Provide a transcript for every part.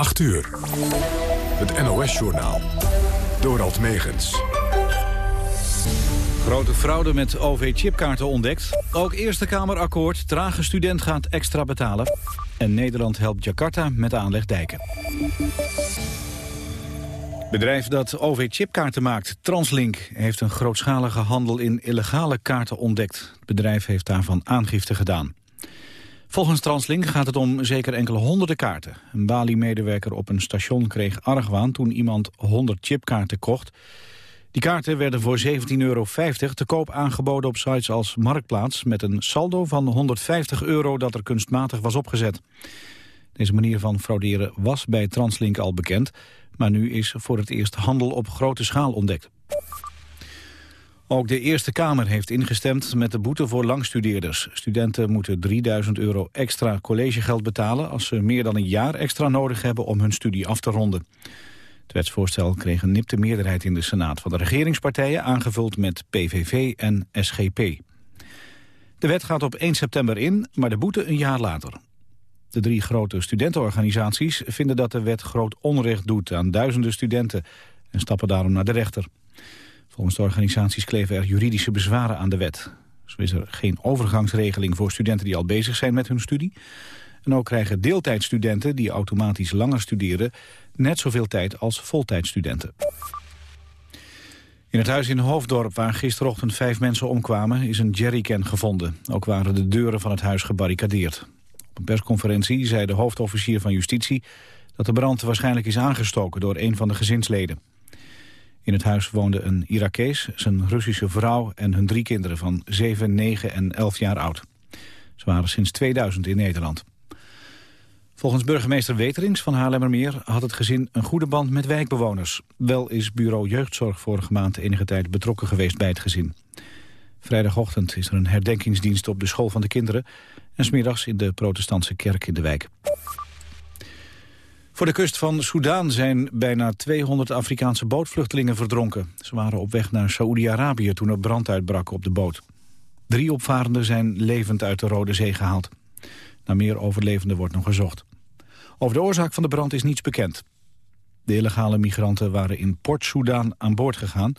8 uur. Het NOS-journaal. Dorald Megens. Grote fraude met OV-chipkaarten ontdekt. Ook Eerste Kamer akkoord. Trage student gaat extra betalen. En Nederland helpt Jakarta met aanleg dijken. Bedrijf dat OV-chipkaarten maakt, Translink, heeft een grootschalige handel in illegale kaarten ontdekt. Het bedrijf heeft daarvan aangifte gedaan. Volgens Translink gaat het om zeker enkele honderden kaarten. Een Bali-medewerker op een station kreeg argwaan toen iemand 100 chipkaarten kocht. Die kaarten werden voor 17,50 euro te koop aangeboden op sites als Marktplaats... met een saldo van 150 euro dat er kunstmatig was opgezet. Deze manier van frauderen was bij Translink al bekend... maar nu is voor het eerst handel op grote schaal ontdekt. Ook de Eerste Kamer heeft ingestemd met de boete voor langstudeerders. Studenten moeten 3000 euro extra collegegeld betalen... als ze meer dan een jaar extra nodig hebben om hun studie af te ronden. Het wetsvoorstel kreeg een nipte meerderheid in de Senaat van de regeringspartijen... aangevuld met PVV en SGP. De wet gaat op 1 september in, maar de boete een jaar later. De drie grote studentenorganisaties vinden dat de wet groot onrecht doet aan duizenden studenten... en stappen daarom naar de rechter. Volgens de organisaties kleven er juridische bezwaren aan de wet. Zo is er geen overgangsregeling voor studenten die al bezig zijn met hun studie. En ook krijgen deeltijdstudenten die automatisch langer studeren... net zoveel tijd als voltijdstudenten. In het huis in Hoofddorp, waar gisterochtend vijf mensen omkwamen... is een jerrycan gevonden. Ook waren de deuren van het huis gebarricadeerd. Op een persconferentie zei de hoofdofficier van Justitie... dat de brand waarschijnlijk is aangestoken door een van de gezinsleden. In het huis woonde een Irakees, zijn Russische vrouw en hun drie kinderen van 7, 9 en 11 jaar oud. Ze waren sinds 2000 in Nederland. Volgens burgemeester Weterings van Haarlemmermeer had het gezin een goede band met wijkbewoners. Wel is bureau jeugdzorg vorige maand enige tijd betrokken geweest bij het gezin. Vrijdagochtend is er een herdenkingsdienst op de school van de kinderen... en smiddags in de protestantse kerk in de wijk. Voor de kust van Soudaan zijn bijna 200 Afrikaanse bootvluchtelingen verdronken. Ze waren op weg naar Saoedi-Arabië toen er brand uitbrak op de boot. Drie opvarenden zijn levend uit de Rode Zee gehaald. Naar meer overlevenden wordt nog gezocht. Over de oorzaak van de brand is niets bekend. De illegale migranten waren in Port Soudaan aan boord gegaan.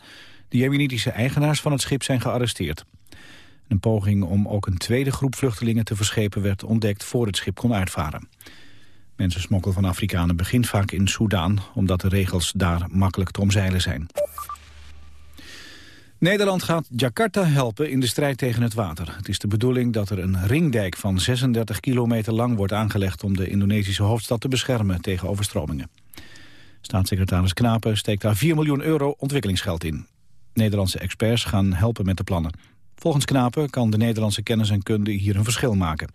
De jemenitische eigenaars van het schip zijn gearresteerd. Een poging om ook een tweede groep vluchtelingen te verschepen werd ontdekt voor het schip kon uitvaren. Mensensmokkel van Afrikanen begint vaak in Soudaan... omdat de regels daar makkelijk te omzeilen zijn. Nederland gaat Jakarta helpen in de strijd tegen het water. Het is de bedoeling dat er een ringdijk van 36 kilometer lang wordt aangelegd... om de Indonesische hoofdstad te beschermen tegen overstromingen. Staatssecretaris Knapen steekt daar 4 miljoen euro ontwikkelingsgeld in. Nederlandse experts gaan helpen met de plannen. Volgens Knapen kan de Nederlandse kennis en kunde hier een verschil maken.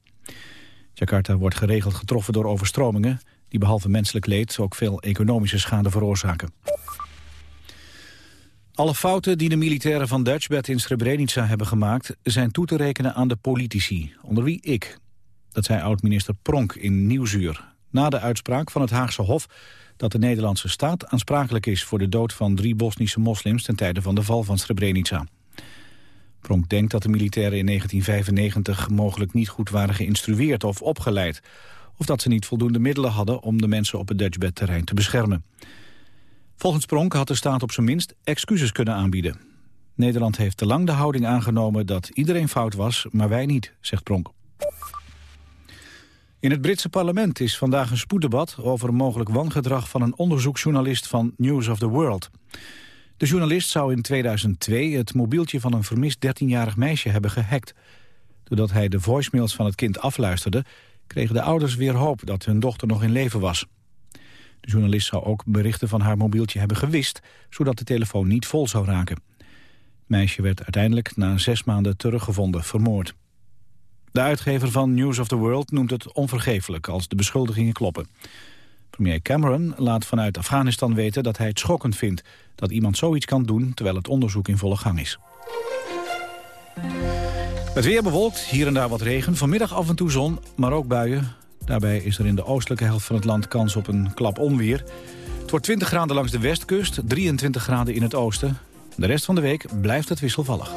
Jakarta wordt geregeld getroffen door overstromingen... die behalve menselijk leed ook veel economische schade veroorzaken. Alle fouten die de militairen van Dutchbed in Srebrenica hebben gemaakt... zijn toe te rekenen aan de politici, onder wie ik. Dat zei oud-minister Pronk in Nieuwsuur. Na de uitspraak van het Haagse Hof dat de Nederlandse staat aansprakelijk is... voor de dood van drie Bosnische moslims ten tijde van de val van Srebrenica. Pronk denkt dat de militairen in 1995 mogelijk niet goed waren geïnstrueerd of opgeleid. Of dat ze niet voldoende middelen hadden om de mensen op het Dutchbed-terrein te beschermen. Volgens Pronk had de staat op zijn minst excuses kunnen aanbieden. Nederland heeft te lang de houding aangenomen dat iedereen fout was, maar wij niet, zegt Pronk. In het Britse parlement is vandaag een spoeddebat over mogelijk wangedrag van een onderzoeksjournalist van News of the World. De journalist zou in 2002 het mobieltje van een vermist 13-jarig meisje hebben gehackt. Doordat hij de voicemails van het kind afluisterde... kregen de ouders weer hoop dat hun dochter nog in leven was. De journalist zou ook berichten van haar mobieltje hebben gewist... zodat de telefoon niet vol zou raken. Het meisje werd uiteindelijk na zes maanden teruggevonden, vermoord. De uitgever van News of the World noemt het onvergeeflijk als de beschuldigingen kloppen. Premier Cameron laat vanuit Afghanistan weten dat hij het schokkend vindt... dat iemand zoiets kan doen terwijl het onderzoek in volle gang is. Het weer bewolkt, hier en daar wat regen. Vanmiddag af en toe zon, maar ook buien. Daarbij is er in de oostelijke helft van het land kans op een klap onweer. Het wordt 20 graden langs de westkust, 23 graden in het oosten. De rest van de week blijft het wisselvallig.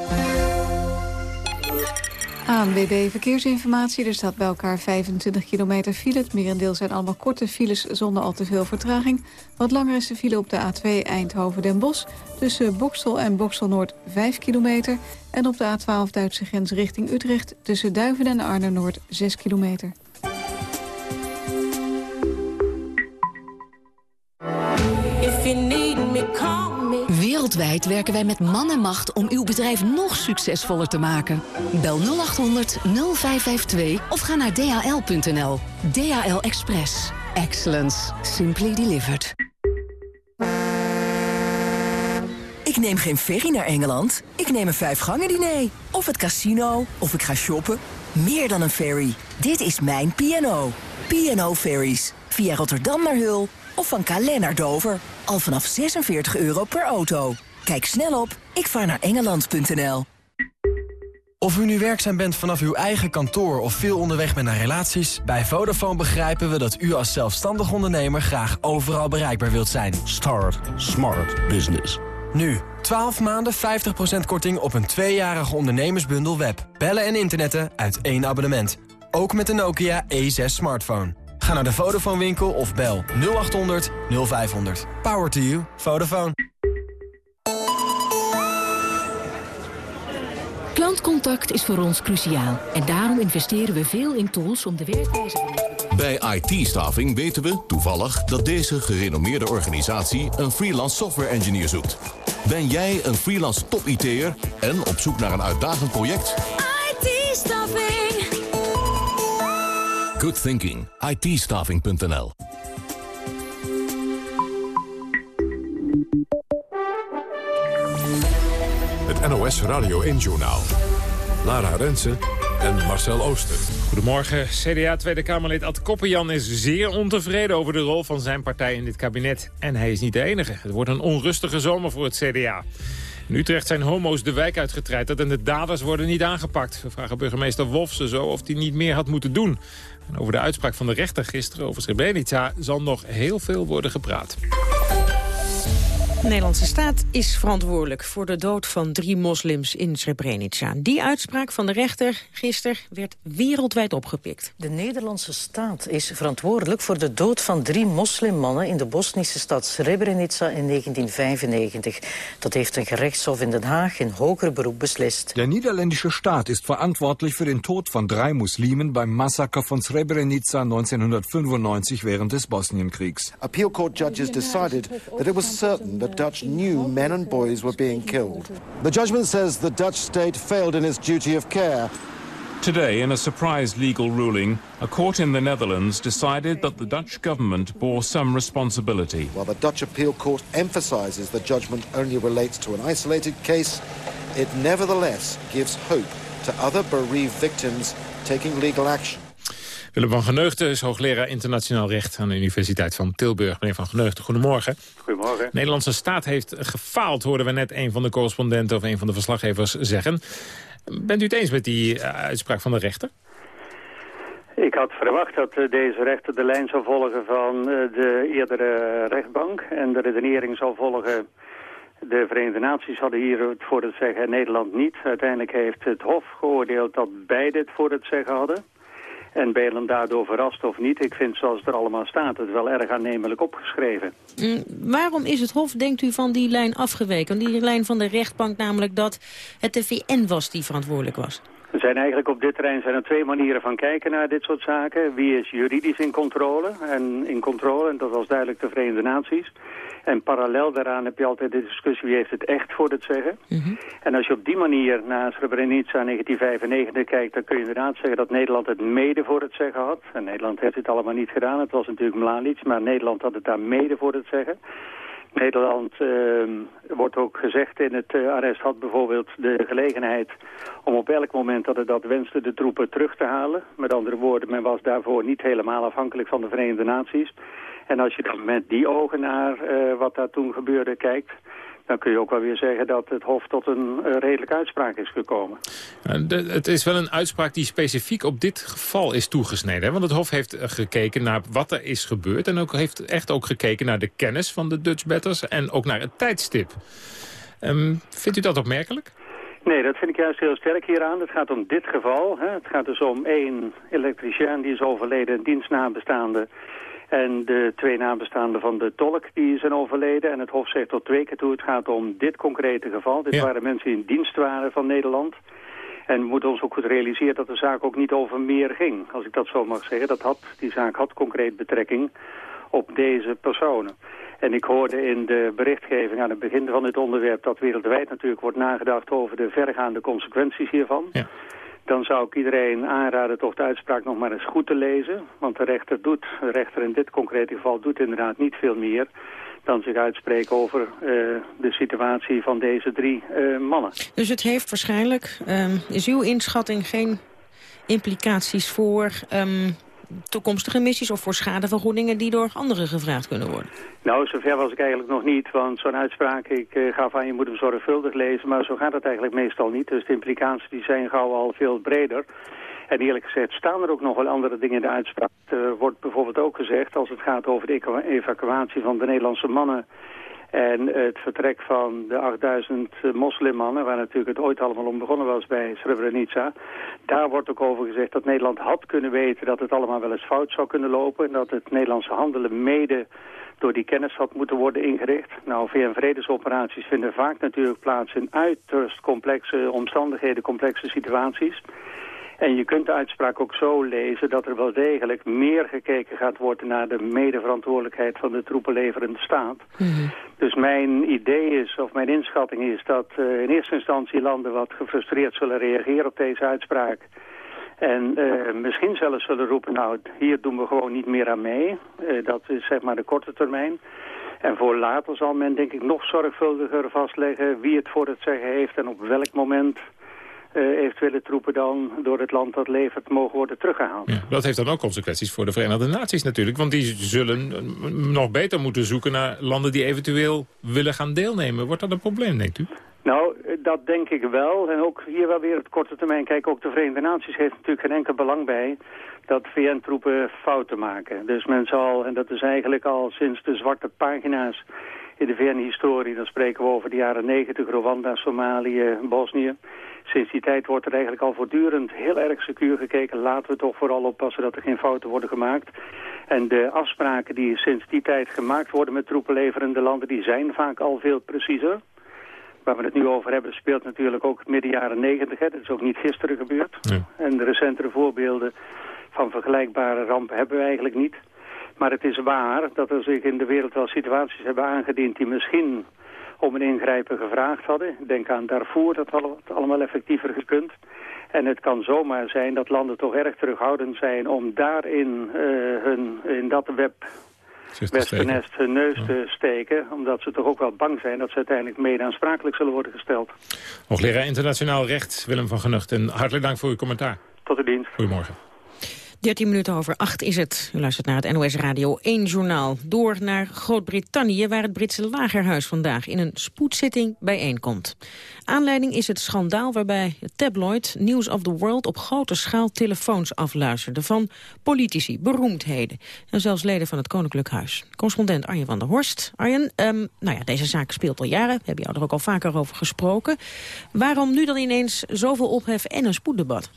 ANWB Verkeersinformatie. Er staat bij elkaar 25 kilometer file. Het merendeel zijn allemaal korte files zonder al te veel vertraging. Wat langer is de file op de A2 Eindhoven-Den Bosch... tussen Boksel en Boksel-Noord 5 kilometer... en op de A12 Duitse grens richting Utrecht... tussen Duiven en Arnhem-Noord 6 kilometer. Wereldwijd werken wij met man en macht om uw bedrijf nog succesvoller te maken. Bel 0800 0552 of ga naar dhl.nl. DHL Express. Excellence. Simply delivered. Ik neem geen ferry naar Engeland. Ik neem een vijfgangen diner. Of het casino. Of ik ga shoppen. Meer dan een ferry. Dit is mijn P&O. P&O Ferries. Via Rotterdam naar Hul of van Calais naar Dover. Al vanaf 46 euro per auto. Kijk snel op ikvaarnaarengeland.nl. Of u nu werkzaam bent vanaf uw eigen kantoor of veel onderweg bent naar relaties... bij Vodafone begrijpen we dat u als zelfstandig ondernemer graag overal bereikbaar wilt zijn. Start Smart Business. Nu, 12 maanden 50% korting op een tweejarige ondernemersbundel web. Bellen en internetten uit één abonnement. Ook met de Nokia E6 smartphone. Ga naar de Vodafone winkel of bel 0800 0500. Power to you. Vodafone. Klantcontact is voor ons cruciaal. En daarom investeren we veel in tools om de werkwijze van Bij IT-staffing weten we toevallig dat deze gerenommeerde organisatie een freelance software engineer zoekt. Ben jij een freelance top-IT'er en op zoek naar een uitdagend project? IT-staffing. Good thinking. IT-staffing.nl Het NOS Radio 1-journaal. Lara Rensen en Marcel Ooster. Goedemorgen. CDA Tweede Kamerlid Ad Koppenjan is zeer ontevreden over de rol van zijn partij in dit kabinet. En hij is niet de enige. Het wordt een onrustige zomer voor het CDA. In Utrecht zijn homo's de wijk uitgetreiterd en de daders worden niet aangepakt. We vragen burgemeester Wolfsen zo of hij niet meer had moeten doen. En over de uitspraak van de rechter gisteren over Srebrenica zal nog heel veel worden gepraat. De Nederlandse staat is verantwoordelijk voor de dood van drie moslims in Srebrenica. Die uitspraak van de rechter gisteren werd wereldwijd opgepikt. De Nederlandse staat is verantwoordelijk voor de dood van drie moslimmannen in de Bosnische stad Srebrenica in 1995. Dat heeft een gerechtshof in Den Haag in hoger beroep beslist. Der niederländische Staat ist verantwortlich für den Tod von drei Muslimen beim Massaker von Srebrenica 1995 während des Bosnienkriegs. Appeal court judges decided that it was certain that Dutch knew men and boys were being killed. The judgment says the Dutch state failed in its duty of care. Today, in a surprise legal ruling, a court in the Netherlands decided that the Dutch government bore some responsibility. While the Dutch appeal court emphasizes the judgment only relates to an isolated case, it nevertheless gives hope to other bereaved victims taking legal action. Willem van Geneugden is hoogleraar internationaal recht aan de Universiteit van Tilburg. Meneer van Geneugden, goedemorgen. Goedemorgen. De Nederlandse staat heeft gefaald, hoorden we net een van de correspondenten of een van de verslaggevers zeggen. Bent u het eens met die eh, uitspraak van de rechter? Ik had verwacht dat eh, deze rechter de lijn zou volgen van eh, de eerdere rechtbank en de redenering zou volgen de Verenigde Naties hadden hier het voor het zeggen, Nederland niet. Uiteindelijk heeft het Hof geoordeeld dat beide het voor het zeggen hadden. En ben je dan daardoor verrast of niet? Ik vind zoals het er allemaal staat het wel erg aannemelijk opgeschreven. Mm, waarom is het Hof, denkt u, van die lijn afgeweken? Die lijn van de rechtbank namelijk dat het de VN was die verantwoordelijk was. Er zijn eigenlijk op dit terrein zijn er twee manieren van kijken naar dit soort zaken. Wie is juridisch in controle? En in controle, en dat was duidelijk de Verenigde Naties. En parallel daaraan heb je altijd de discussie wie heeft het echt voor het zeggen. Mhm. En als je op die manier naar Srebrenica 1995 kijkt... dan kun je inderdaad zeggen dat Nederland het mede voor het zeggen had. En Nederland heeft het allemaal niet gedaan. Het was natuurlijk Mladic, maar Nederland had het daar mede voor het zeggen. Nederland uh, wordt ook gezegd in het uh, arrest had bijvoorbeeld de gelegenheid om op elk moment dat het dat wenste de troepen terug te halen. Met andere woorden, men was daarvoor niet helemaal afhankelijk van de Verenigde Naties. En als je dan met die ogen naar uh, wat daar toen gebeurde kijkt... dan kun je ook wel weer zeggen dat het Hof tot een uh, redelijke uitspraak is gekomen. De, het is wel een uitspraak die specifiek op dit geval is toegesneden. Hè? Want het Hof heeft gekeken naar wat er is gebeurd... en ook heeft echt ook gekeken naar de kennis van de Dutch Batters... en ook naar het tijdstip. Um, vindt u dat opmerkelijk? Nee, dat vind ik juist heel sterk hieraan. Het gaat om dit geval. Hè. Het gaat dus om één elektricien die is overleden, een dienstnabestaande. En de twee nabestaanden van de tolk die zijn overleden. En het Hof zegt tot twee keer toe, het gaat om dit concrete geval. Dit waren mensen die in dienst waren van Nederland. En we moeten ons ook goed realiseren dat de zaak ook niet over meer ging. Als ik dat zo mag zeggen. Dat had, die zaak had concreet betrekking op deze personen. En ik hoorde in de berichtgeving aan het begin van dit onderwerp... dat wereldwijd natuurlijk wordt nagedacht over de vergaande consequenties hiervan. Ja. Dan zou ik iedereen aanraden toch de uitspraak nog maar eens goed te lezen. Want de rechter, doet, de rechter in dit concrete geval doet inderdaad niet veel meer dan zich uitspreken over uh, de situatie van deze drie uh, mannen. Dus het heeft waarschijnlijk, um, is uw inschatting, geen implicaties voor um, toekomstige missies... of voor schadevergoedingen die door anderen gevraagd kunnen worden? Nou, zover was ik eigenlijk nog niet, want zo'n uitspraak, ik uh, gaf aan je moet hem zorgvuldig lezen, maar zo gaat het eigenlijk meestal niet. Dus de implicaties die zijn gauw al veel breder. En eerlijk gezegd staan er ook nog wel andere dingen in de uitspraak. Er wordt bijvoorbeeld ook gezegd, als het gaat over de evacuatie van de Nederlandse mannen... En het vertrek van de 8000 moslimmannen, waar natuurlijk het ooit allemaal om begonnen was bij Srebrenica. Daar wordt ook over gezegd dat Nederland had kunnen weten dat het allemaal wel eens fout zou kunnen lopen. En dat het Nederlandse handelen mede door die kennis had moeten worden ingericht. Nou, VN-vredesoperaties vinden vaak natuurlijk plaats in uiterst complexe omstandigheden, complexe situaties. En je kunt de uitspraak ook zo lezen dat er wel degelijk meer gekeken gaat worden naar de medeverantwoordelijkheid van de troepenleverende staat. Mhm. Dus mijn idee is, of mijn inschatting is, dat uh, in eerste instantie landen wat gefrustreerd zullen reageren op deze uitspraak. En uh, misschien zelfs zullen roepen, nou, hier doen we gewoon niet meer aan mee. Uh, dat is zeg maar de korte termijn. En voor later zal men denk ik nog zorgvuldiger vastleggen wie het voor het zeggen heeft en op welk moment eventuele troepen dan door het land dat levert mogen worden teruggehaald. Ja, dat heeft dan ook consequenties voor de Verenigde Naties natuurlijk. Want die zullen nog beter moeten zoeken naar landen die eventueel willen gaan deelnemen. Wordt dat een probleem, denkt u? Nou, dat denk ik wel. En ook hier wel weer op korte termijn. Kijk, ook de Verenigde Naties heeft natuurlijk geen enkel belang bij dat VN-troepen fouten maken. Dus men zal, en dat is eigenlijk al sinds de zwarte pagina's in de VN-historie, dan spreken we over de jaren 90, Rwanda, Somalië, Bosnië. Sinds die tijd wordt er eigenlijk al voortdurend heel erg secuur gekeken. Laten we toch vooral oppassen dat er geen fouten worden gemaakt. En de afspraken die sinds die tijd gemaakt worden met troepenleverende landen... die zijn vaak al veel preciezer. Waar we het nu over hebben speelt natuurlijk ook midden jaren negentig. Dat is ook niet gisteren gebeurd. En de recentere voorbeelden van vergelijkbare rampen hebben we eigenlijk niet. Maar het is waar dat er zich in de wereld wel situaties hebben aangediend... die misschien om een ingrijpen gevraagd hadden. Denk aan Darfur, dat had allemaal effectiever gekund. En het kan zomaar zijn dat landen toch erg terughoudend zijn om daarin uh, hun, in dat web wespennest hun neus te steken. Omdat ze toch ook wel bang zijn dat ze uiteindelijk mede aansprakelijk zullen worden gesteld. Hoogleraar internationaal recht Willem van Genucht. En hartelijk dank voor uw commentaar. Tot de dienst. Goedemorgen. 13 minuten over 8 is het. U luistert naar het NOS Radio 1 journaal. Door naar Groot-Brittannië, waar het Britse lagerhuis vandaag in een spoedzitting bijeenkomt. Aanleiding is het schandaal waarbij het tabloid News of the World op grote schaal telefoons afluisterde van politici, beroemdheden en zelfs leden van het Koninklijk Huis. Correspondent Arjen van der Horst. Arjen, um, nou ja, deze zaak speelt al jaren. We hebben jou er ook al vaker over gesproken. Waarom nu dan ineens zoveel ophef en een spoeddebat?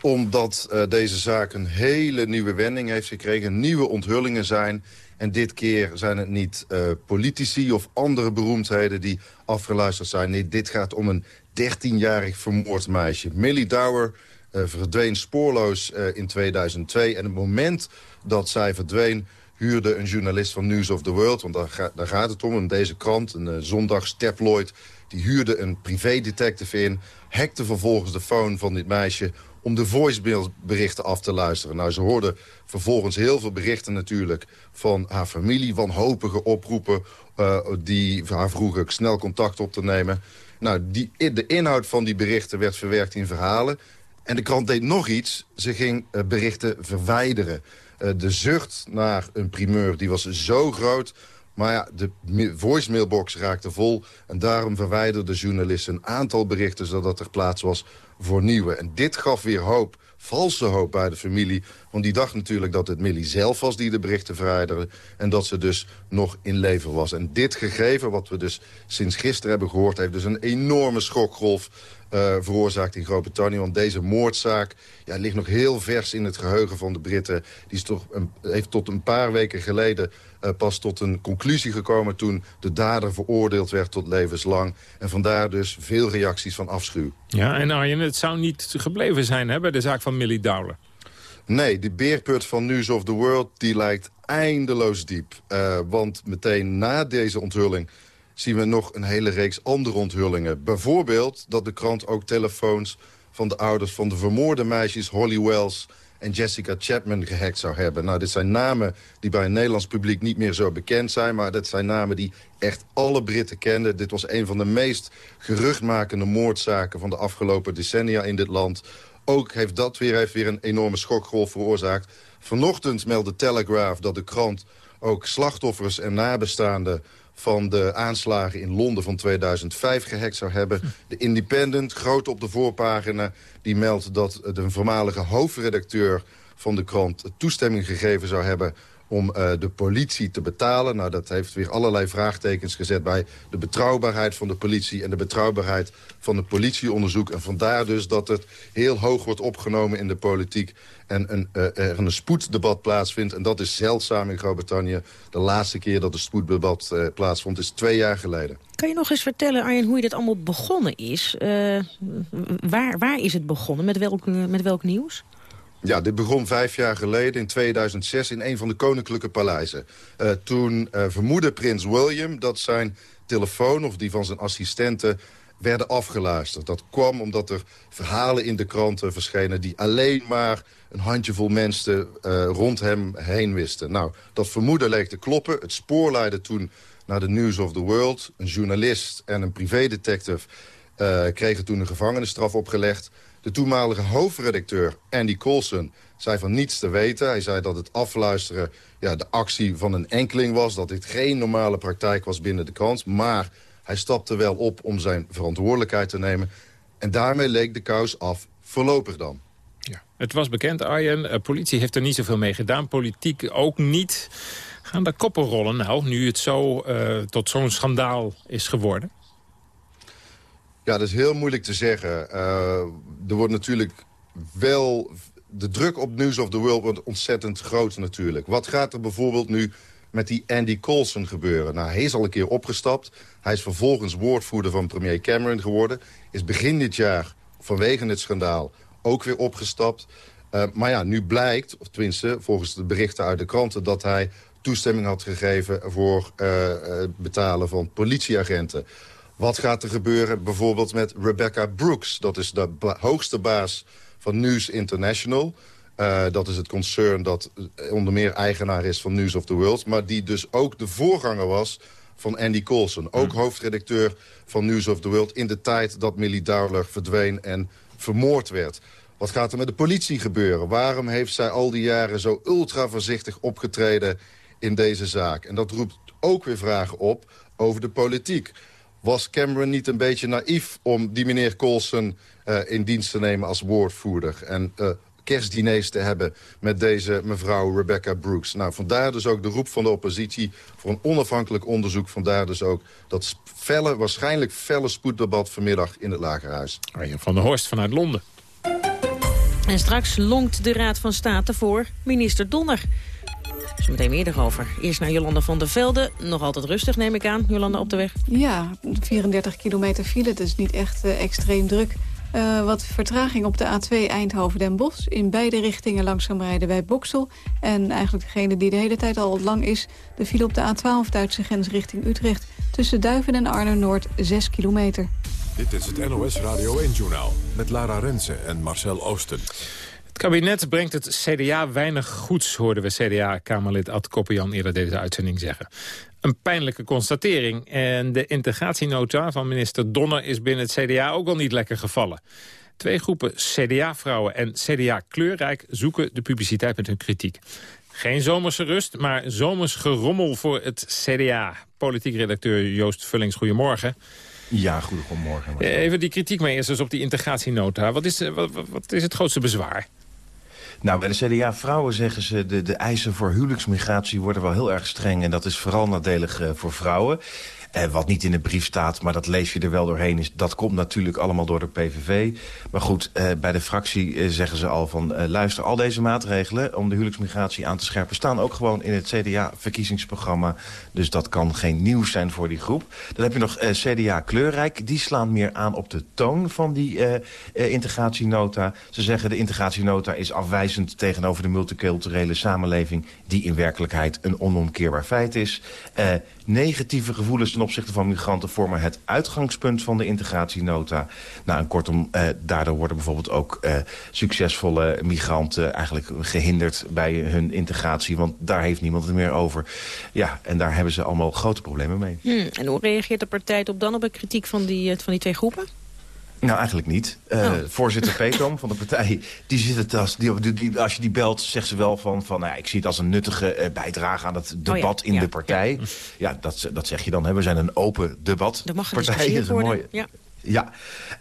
Omdat uh, deze zaak een hele nieuwe wending heeft gekregen. Nieuwe onthullingen zijn. En dit keer zijn het niet uh, politici of andere beroemdheden die afgeluisterd zijn. Nee, dit gaat om een 13-jarig vermoord meisje. Millie Dower uh, verdween spoorloos in 2002. En het moment dat zij verdween huurde een journalist van News of the World... want daar, ga, daar gaat het om, deze krant, een zondags tabloid... die huurde een privédetective in, hackte vervolgens de phone van dit meisje om de voicemailberichten af te luisteren. Nou, ze hoorden vervolgens heel veel berichten natuurlijk van haar familie... wanhopige oproepen uh, die haar vroegen snel contact op te nemen. Nou, die, de inhoud van die berichten werd verwerkt in verhalen. En de krant deed nog iets. Ze ging uh, berichten verwijderen. Uh, de zucht naar een primeur die was zo groot... Maar ja, de voicemailbox raakte vol. En daarom verwijderde de journalist een aantal berichten... zodat er plaats was voor nieuwe. En dit gaf weer hoop, valse hoop bij de familie... Want die dacht natuurlijk dat het Millie zelf was die de berichten verwijderde... en dat ze dus nog in leven was. En dit gegeven, wat we dus sinds gisteren hebben gehoord... heeft dus een enorme schokgolf uh, veroorzaakt in Groot-Brittannië. Want deze moordzaak ja, ligt nog heel vers in het geheugen van de Britten. Die is toch een, heeft tot een paar weken geleden uh, pas tot een conclusie gekomen... toen de dader veroordeeld werd tot levenslang. En vandaar dus veel reacties van afschuw. Ja, en Arjen, het zou niet gebleven zijn hè, bij de zaak van Millie Dowler. Nee, de beerput van News of the World die lijkt eindeloos diep. Uh, want meteen na deze onthulling zien we nog een hele reeks andere onthullingen. Bijvoorbeeld dat de krant ook telefoons van de ouders van de vermoorde meisjes Holly Wells en Jessica Chapman gehackt zou hebben. Nou, dit zijn namen die bij een Nederlands publiek niet meer zo bekend zijn... maar dat zijn namen die echt alle Britten kenden. Dit was een van de meest geruchtmakende moordzaken van de afgelopen decennia in dit land. Ook heeft dat weer, heeft weer een enorme schokgolf veroorzaakt. Vanochtend meldde Telegraph dat de krant ook slachtoffers en nabestaanden van de aanslagen in Londen van 2005 gehackt zou hebben. De Independent, groot op de voorpagina, die meldt dat de voormalige hoofdredacteur van de krant toestemming gegeven zou hebben om uh, de politie te betalen. Nou, dat heeft weer allerlei vraagtekens gezet bij de betrouwbaarheid van de politie... en de betrouwbaarheid van het politieonderzoek. En vandaar dus dat het heel hoog wordt opgenomen in de politiek... en een, uh, er een spoeddebat plaatsvindt. En dat is zeldzaam in Groot-Brittannië. De laatste keer dat een spoeddebat uh, plaatsvond is twee jaar geleden. Kan je nog eens vertellen, Arjen, hoe je dit allemaal begonnen is? waar, waar is het begonnen? Met welk, met welk nieuws? Ja, dit begon vijf jaar geleden in 2006 in een van de koninklijke paleizen. Uh, toen uh, vermoedde prins William dat zijn telefoon of die van zijn assistenten werden afgeluisterd. Dat kwam omdat er verhalen in de kranten verschenen... die alleen maar een handjevol mensen uh, rond hem heen wisten. Nou, dat vermoeden leek te kloppen. Het spoor leidde toen naar de News of the World. Een journalist en een privédetective uh, kregen toen een gevangenisstraf opgelegd. De toenmalige hoofdredacteur Andy Coulson zei van niets te weten. Hij zei dat het afluisteren ja, de actie van een enkeling was. Dat dit geen normale praktijk was binnen de krant. Maar hij stapte wel op om zijn verantwoordelijkheid te nemen. En daarmee leek de kous af, voorlopig dan. Ja. Het was bekend, Arjen. De politie heeft er niet zoveel mee gedaan. Politiek ook niet. Gaan de koppen rollen nou, nu het zo uh, tot zo'n schandaal is geworden? Ja, dat is heel moeilijk te zeggen. Uh, er wordt natuurlijk wel... De druk op News of the World wordt ontzettend groot natuurlijk. Wat gaat er bijvoorbeeld nu met die Andy Coulson gebeuren? Nou, hij is al een keer opgestapt. Hij is vervolgens woordvoerder van premier Cameron geworden. Is begin dit jaar vanwege het schandaal ook weer opgestapt. Uh, maar ja, nu blijkt, of tenminste volgens de berichten uit de kranten... dat hij toestemming had gegeven voor uh, betalen van politieagenten. Wat gaat er gebeuren bijvoorbeeld met Rebecca Brooks? Dat is de hoogste baas van News International. Uh, dat is het concern dat onder meer eigenaar is van News of the World... maar die dus ook de voorganger was van Andy Coulson. Ook hmm. hoofdredacteur van News of the World... in de tijd dat Millie Dowler verdween en vermoord werd. Wat gaat er met de politie gebeuren? Waarom heeft zij al die jaren zo ultra voorzichtig opgetreden in deze zaak? En dat roept ook weer vragen op over de politiek was Cameron niet een beetje naïef om die meneer Colson uh, in dienst te nemen als woordvoerder. En uh, kerstdiners te hebben met deze mevrouw Rebecca Brooks. Nou, vandaar dus ook de roep van de oppositie voor een onafhankelijk onderzoek. Vandaar dus ook dat felle, waarschijnlijk felle spoeddebat vanmiddag in het Lagerhuis. Arjen van der Horst vanuit Londen. En straks longt de Raad van State voor minister Donner. Zometeen meer erover. Eerst naar Jolanda van der Velde. Nog altijd rustig, neem ik aan, Jolanda, op de weg. Ja, 34 kilometer file, dus niet echt uh, extreem druk. Uh, wat vertraging op de A2 Eindhoven-Den Bosch. In beide richtingen langzaam rijden bij Boksel. En eigenlijk degene die de hele tijd al lang is... de file op de A12 Duitse grens richting Utrecht. Tussen Duiven en Arnhem-Noord 6 kilometer. Dit is het NOS Radio 1-journaal met Lara Rensen en Marcel Oosten. Het kabinet brengt het CDA weinig goeds, hoorden we CDA-Kamerlid Ad Koppian eerder deze uitzending zeggen. Een pijnlijke constatering. En de integratienota van minister Donner is binnen het CDA ook al niet lekker gevallen. Twee groepen CDA-vrouwen en CDA-kleurrijk zoeken de publiciteit met hun kritiek. Geen zomerse rust, maar zomers gerommel voor het CDA. Politiek redacteur Joost Vullings, goedemorgen. Ja, goedemorgen. Even die kritiek mee eerst eens op die integratienota. Wat is, wat, wat is het grootste bezwaar? Nou, bij de CDA-vrouwen zeggen ze... De, de eisen voor huwelijksmigratie worden wel heel erg streng... en dat is vooral nadelig uh, voor vrouwen. Uh, wat niet in de brief staat, maar dat lees je er wel doorheen... Is, dat komt natuurlijk allemaal door de PVV. Maar goed, uh, bij de fractie uh, zeggen ze al van... luister, al deze maatregelen om de huwelijksmigratie aan te scherpen... staan ook gewoon in het CDA-verkiezingsprogramma. Dus dat kan geen nieuws zijn voor die groep. Dan heb je nog CDA Kleurrijk. Die slaan meer aan op de toon van die integratienota. Ze zeggen de integratienota is afwijzend tegenover de multiculturele samenleving... die in werkelijkheid een onomkeerbaar feit is. Negatieve gevoelens ten opzichte van migranten vormen het uitgangspunt van de integratienota. Nou, en kortom, eh, daardoor worden bijvoorbeeld ook eh, succesvolle migranten eigenlijk gehinderd bij hun integratie. Want daar heeft niemand het meer over. Ja, en daar hebben ze allemaal grote problemen mee. Hmm, en hoe reageert de partij op dan op de kritiek van die, van die twee groepen? Nou, eigenlijk niet. Uh, oh. Voorzitter Petom van de partij, die zit het als, die, die, als je die belt, zegt ze wel van, van nou, ik zie het als een nuttige uh, bijdrage aan het debat oh ja, in ja, de partij. Ja. dat, dat zeg je dan. Hè. We zijn een open debat. Dat mag partij is een mooie. Ja. Ja,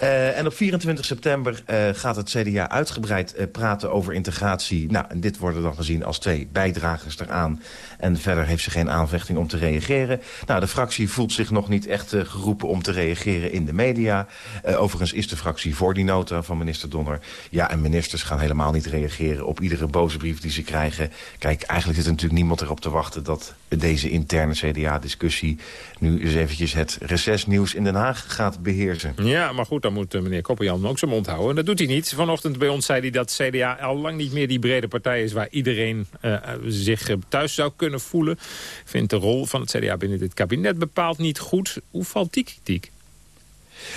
uh, en op 24 september uh, gaat het CDA uitgebreid uh, praten over integratie. Nou, en dit worden dan gezien als twee bijdragers eraan. En verder heeft ze geen aanvechting om te reageren. Nou, de fractie voelt zich nog niet echt geroepen om te reageren in de media. overigens is de fractie voor die nota van minister Donner. Ja, en ministers gaan helemaal niet reageren op iedere boze brief die ze krijgen. Kijk, eigenlijk zit er natuurlijk niemand erop te wachten... dat deze interne CDA-discussie nu eens eventjes het recesnieuws in Den Haag gaat beheersen. Ja, maar goed, dan moet uh, meneer Koppenjan ook zijn mond houden. Dat doet hij niet. Vanochtend bij ons zei hij dat CDA al lang niet meer die brede partij is... waar iedereen uh, zich thuis zou kunnen voelen. Vindt de rol van het CDA binnen dit kabinet bepaald niet goed. Hoe valt die kritiek?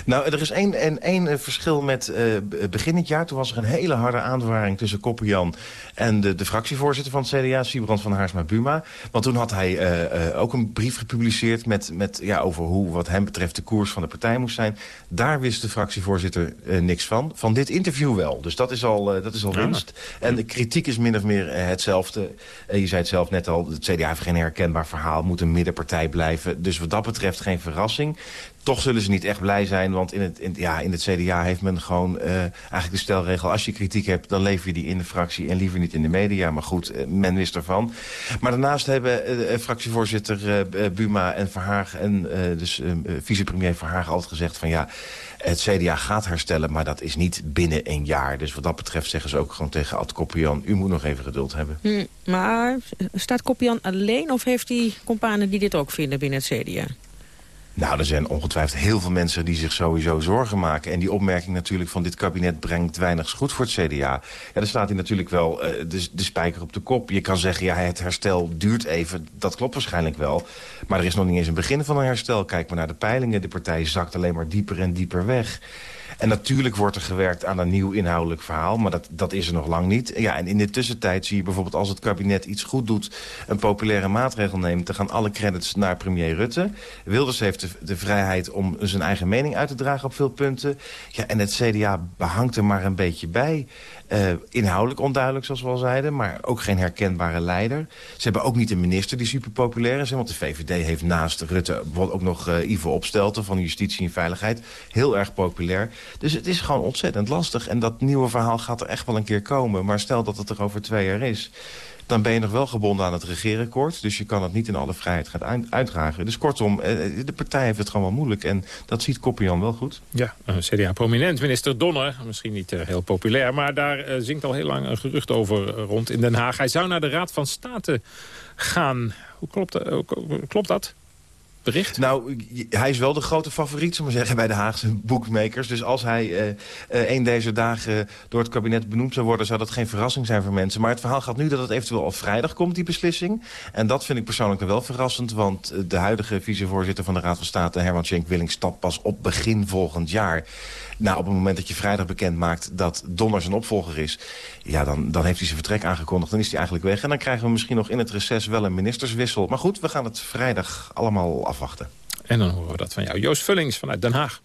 Nou, er is één, één, één eh, verschil met uh, begin het jaar. Toen was er een hele harde aanvaring tussen Koppenjan en de, de fractievoorzitter van het CDA, Siebrand van Haarsma-Buma. Want toen had hij uh, uh, ook een brief gepubliceerd met, met, ja, over hoe wat hem betreft de koers van de partij moest zijn. Daar wist de fractievoorzitter niks van. Van dit interview wel. Dus dat is al, dat is al winst. Ja. En de kritiek is min of meer hetzelfde. je zei het zelf net al, het CDA heeft geen herkenbaar verhaal, moet een middenpartij blijven. Dus wat dat betreft geen verrassing toch zullen ze niet echt blij zijn. Want in het, in, ja, in het CDA heeft men gewoon uh, eigenlijk de stelregel... als je kritiek hebt, dan lever je die in de fractie... en liever niet in de media. Maar goed, uh, men wist ervan. Maar daarnaast hebben uh, fractievoorzitter Buma en Verhaag... en dus vicepremier Verhaag altijd gezegd van... ja, het CDA gaat herstellen, maar dat is niet binnen een jaar. Dus wat dat betreft zeggen ze ook gewoon tegen Ad Koppian... u moet nog even geduld hebben. Hm, maar staat Koppian alleen of heeft hij companen die dit ook vinden binnen het CDA? Nou, er zijn ongetwijfeld heel veel mensen die zich sowieso zorgen maken. En die opmerking natuurlijk van dit kabinet brengt weinig goed voor het CDA. Ja, daar staat hij natuurlijk wel uh, de, de spijker op de kop. Je kan zeggen, ja, het herstel duurt even. Dat klopt waarschijnlijk wel. Maar er is nog niet eens een begin van een herstel. Kijk maar naar de peilingen. De partij zakt alleen maar dieper en dieper weg. En natuurlijk wordt er gewerkt aan een nieuw inhoudelijk verhaal. Maar dat, dat is er nog lang niet. Ja, en in de tussentijd zie je bijvoorbeeld als het kabinet iets goed doet... een populaire maatregel neemt... dan gaan alle credits naar premier Rutte. Wilders heeft de, de vrijheid om zijn eigen mening uit te dragen op veel punten. Ja, en het CDA behangt er maar een beetje bij. Uh, inhoudelijk onduidelijk, zoals we al zeiden. Maar ook geen herkenbare leider. Ze hebben ook niet een minister die super populair is. Want de VVD heeft naast Rutte ook nog uh, Ivo Opstelten... van Justitie en Veiligheid. Heel erg populair. Dus het is gewoon ontzettend lastig. En dat nieuwe verhaal gaat er echt wel een keer komen. Maar stel dat het er over twee jaar is dan ben je nog wel gebonden aan het regeerakkoord. Dus je kan het niet in alle vrijheid gaan uitdragen. Dus kortom, eh, de partij heeft het gewoon wel moeilijk. En dat ziet Koppian wel goed. Ja, CDA-prominent. Minister Donner, misschien niet heel populair... maar daar zingt al heel lang een gerucht over rond in Den Haag. Hij zou naar de Raad van State gaan. Hoe klopt dat? Bericht? Nou, hij is wel de grote favoriet, zullen we zeggen, bij de Haagse boekmakers. Dus als hij uh, uh, een deze dagen door het kabinet benoemd zou worden... zou dat geen verrassing zijn voor mensen. Maar het verhaal gaat nu dat het eventueel op vrijdag komt, die beslissing. En dat vind ik persoonlijk wel verrassend... want de huidige vicevoorzitter van de Raad van State, Herman Schenk-Willing... stapt pas op begin volgend jaar. Nou, op het moment dat je vrijdag bekend maakt dat Donner zijn opvolger is... ja, dan, dan heeft hij zijn vertrek aangekondigd. Dan is hij eigenlijk weg. En dan krijgen we misschien nog in het reces wel een ministerswissel. Maar goed, we gaan het vrijdag allemaal afwachten. En dan horen we dat van jou. Joost Vullings vanuit Den Haag.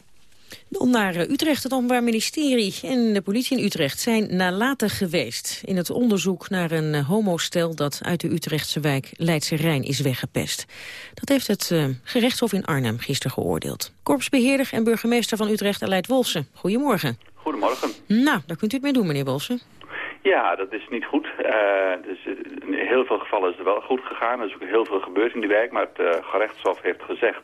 Dan naar eh, Utrecht. Het Openbaar Ministerie en de politie in Utrecht zijn nalatig geweest... in het onderzoek naar een eh, homostel dat uit de Utrechtse wijk Leidse Rijn is weggepest. Dat heeft het uh, gerechtshof in Arnhem gisteren geoordeeld. Korpsbeheerder en burgemeester van Utrecht, Aleid Wolfsen. Goedemorgen. Goedemorgen. Nou, daar kunt u het mee doen, meneer Wolfsen. Ja, dat is niet goed. Uh, dus in heel veel gevallen is het wel goed gegaan. Er is ook heel veel gebeurd in die wijk. Maar het uh, gerechtshof heeft gezegd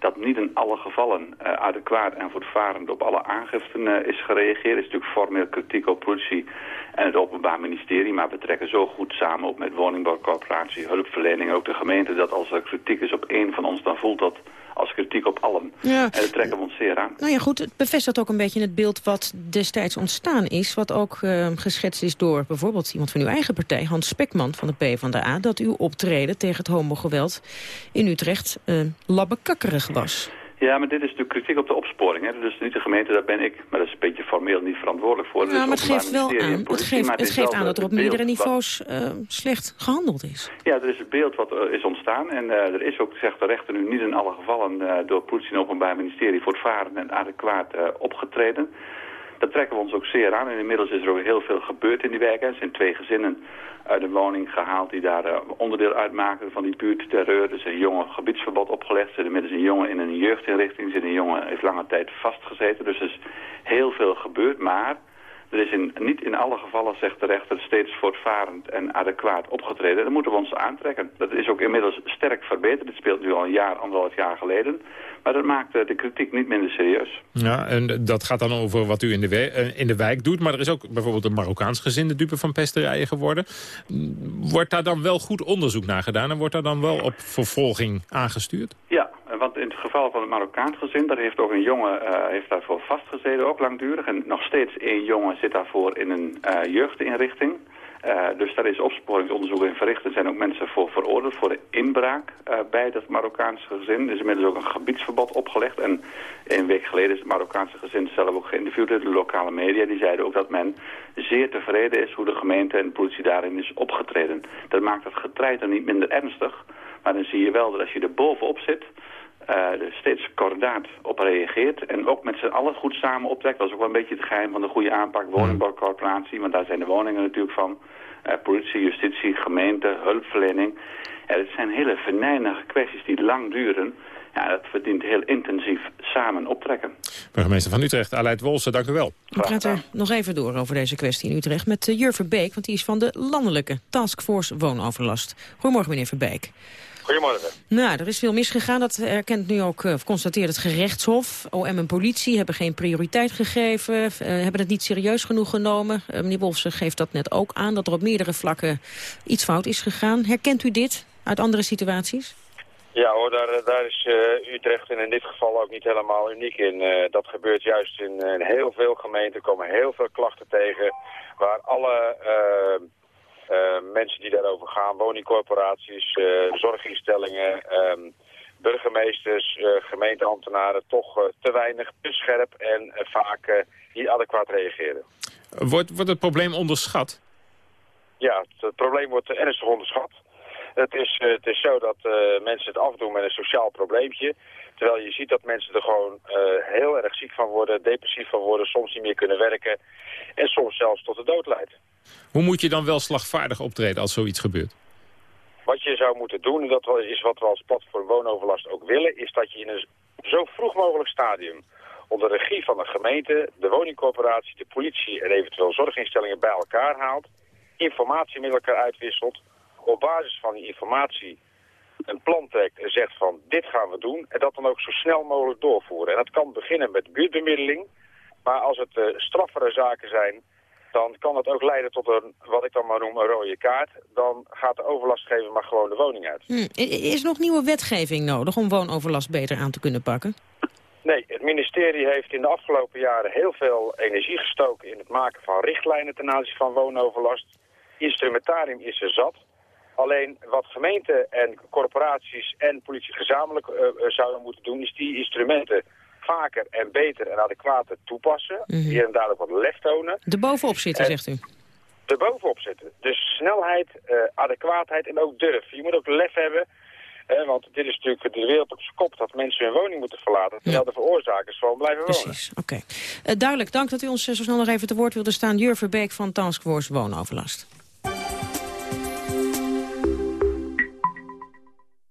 dat niet in alle gevallen uh, adequaat en voortvarend op alle aangiften is gereageerd. Er is natuurlijk formeel kritiek op politie en het Openbaar Ministerie. Maar we trekken zo goed samen op met woningbouwcorporatie, hulpverlening, ook de gemeente... dat als er kritiek is op één van ons, dan voelt dat als kritiek op allen. Ja. En dat trekken we ons zeer aan. Nou ja, goed, het bevestigt ook een beetje het beeld wat destijds ontstaan is... wat ook uh, geschetst is door bijvoorbeeld iemand van uw eigen partij... Hans Spekman van de PvdA... dat uw optreden tegen het homogeweld in Utrecht uh, labbekakkerig was. Ja, maar dit is natuurlijk kritiek op de opsporing. Hè. Dus niet de gemeente, daar ben ik, maar dat is een beetje formeel niet verantwoordelijk voor. Ja, maar het geeft wel aan, het geeft, het geeft aan dat er op meerdere niveaus uh, slecht gehandeld is. Ja, er is een beeld wat uh, is ontstaan. En uh, er is ook, zegt de rechter nu, niet in alle gevallen door politie en openbaar ministerie voortvarend en adequaat opgetreden. Dat trekken we ons ook zeer aan. En inmiddels is er ook heel veel gebeurd in die wijk. Er zijn twee gezinnen uit een woning gehaald die daar uh, onderdeel uitmaken van die buurtterreur. Er is een jongen gebiedsverbod opgelegd. Er inmiddels een jongen in een jeugdinrichting. Er zit een jongen heeft lange tijd vastgezeten. Dus er is heel veel gebeurd. Maar er is in, niet in alle gevallen, zegt de rechter, steeds voortvarend en adequaat opgetreden. Dat moeten we ons aantrekken. Dat is ook inmiddels sterk verbeterd. Het speelt nu al een jaar, anderhalf jaar geleden. Maar dat maakt de kritiek niet minder serieus. Ja, en dat gaat dan over wat u in de, eh, in de wijk doet. Maar er is ook bijvoorbeeld een Marokkaans gezin de dupe van pesterijen geworden. Wordt daar dan wel goed onderzoek naar gedaan? En wordt daar dan wel op vervolging aangestuurd? Ja, geval van het Marokkaans gezin... daar heeft ook een jongen uh, heeft daarvoor vastgezeten, ook langdurig. En nog steeds één jongen zit daarvoor in een uh, jeugdinrichting... Uh, dus daar is opsporingsonderzoek in verricht. Er zijn ook mensen voor veroordeeld voor de inbraak bij dat Marokkaanse gezin. Er is inmiddels ook een gebiedsverbod opgelegd. En een week geleden is het Marokkaanse gezin zelf ook geïnterviewd in de lokale media. Die zeiden ook dat men zeer tevreden is hoe de gemeente en de politie daarin is opgetreden. Dat maakt het getreiter niet minder ernstig. Maar dan zie je wel dat als je er bovenop zit... Uh, er steeds kordaat op reageert. En ook met z'n allen goed samen optrekt. Dat is ook wel een beetje het geheim van de goede aanpak woningbouwcorporatie. Want daar zijn de woningen natuurlijk van. Uh, politie, justitie, gemeente, hulpverlening. Ja, het zijn hele venijnige kwesties die lang duren. Ja, dat verdient heel intensief samen optrekken. Burgemeester van Utrecht, Aleid Wolse, dank u wel. We praten er nog even door over deze kwestie in Utrecht met uh, Jur Verbeek, want die is van de landelijke Taskforce Woonoverlast. Goedemorgen, meneer Verbeek. Goedemorgen. Nou, er is veel misgegaan. Dat erkent nu ook, of constateert het gerechtshof. OM en politie hebben geen prioriteit gegeven, uh, hebben het niet serieus genoeg genomen. Uh, meneer Wolfsen geeft dat net ook aan, dat er op meerdere vlakken iets fout is gegaan. Herkent u dit uit andere situaties? Ja hoor, daar, daar is uh, Utrecht en in dit geval ook niet helemaal uniek in. Uh, dat gebeurt juist in, in, heel veel gemeenten, komen heel veel klachten tegen... waar alle uh, mensen die daarover gaan, woningcorporaties, zorginstellingen... Um, burgemeesters, gemeenteambtenaren toch te weinig, te scherp en vaak niet adequaat reageren. Wordt, wordt het probleem onderschat? Ja, het, probleem wordt ernstig onderschat. Het is, het is zo dat uh, mensen het afdoen met een sociaal probleempje. Terwijl je ziet dat mensen er gewoon uh, heel erg ziek van worden, depressief van worden, soms niet meer kunnen werken. En soms zelfs tot de dood leidt. Hoe moet je dan wel slagvaardig optreden als zoiets gebeurt? Wat je zou moeten doen, dat is wat we als platform woonoverlast ook willen, is dat je in een zo vroeg mogelijk stadium onder regie van de gemeente, de woningcorporatie, de politie en eventueel zorginstellingen bij elkaar haalt, informatie met elkaar uitwisselt, op basis van die informatie een plan trekt en zegt van dit gaan we doen. En dat dan ook zo snel mogelijk doorvoeren. En dat kan beginnen met buurtbemiddeling. Maar als het uh, straffere zaken zijn, dan kan het ook leiden tot een, wat ik dan maar noem, een rode kaart. Dan gaat de overlastgever maar gewoon de woning uit. Hm. Is nog nieuwe wetgeving nodig om woonoverlast beter aan te kunnen pakken? Nee, het ministerie heeft in de afgelopen jaren heel veel energie gestoken in het maken van richtlijnen ten aanzien van woonoverlast. Instrumentarium is er zat. Alleen wat gemeenten en corporaties en politie gezamenlijk uh, zouden moeten doen... is die instrumenten vaker en beter en adequater toepassen. Mm -hmm. Hier en daar ook wat lef tonen. De bovenop zitten, en zegt u? De bovenop zitten. Dus snelheid, uh, adequaatheid en ook durf. Je moet ook lef hebben... Eh, want dit is natuurlijk de wereld op zijn kop dat mensen hun woning moeten verlaten. Terwijl ja. de veroorzakers gewoon blijven wonen. Precies, oké. Okay. duidelijk, dank dat u ons zo snel nog even te woord wilde staan. Jur Verbeek van Taskforce Woonoverlast.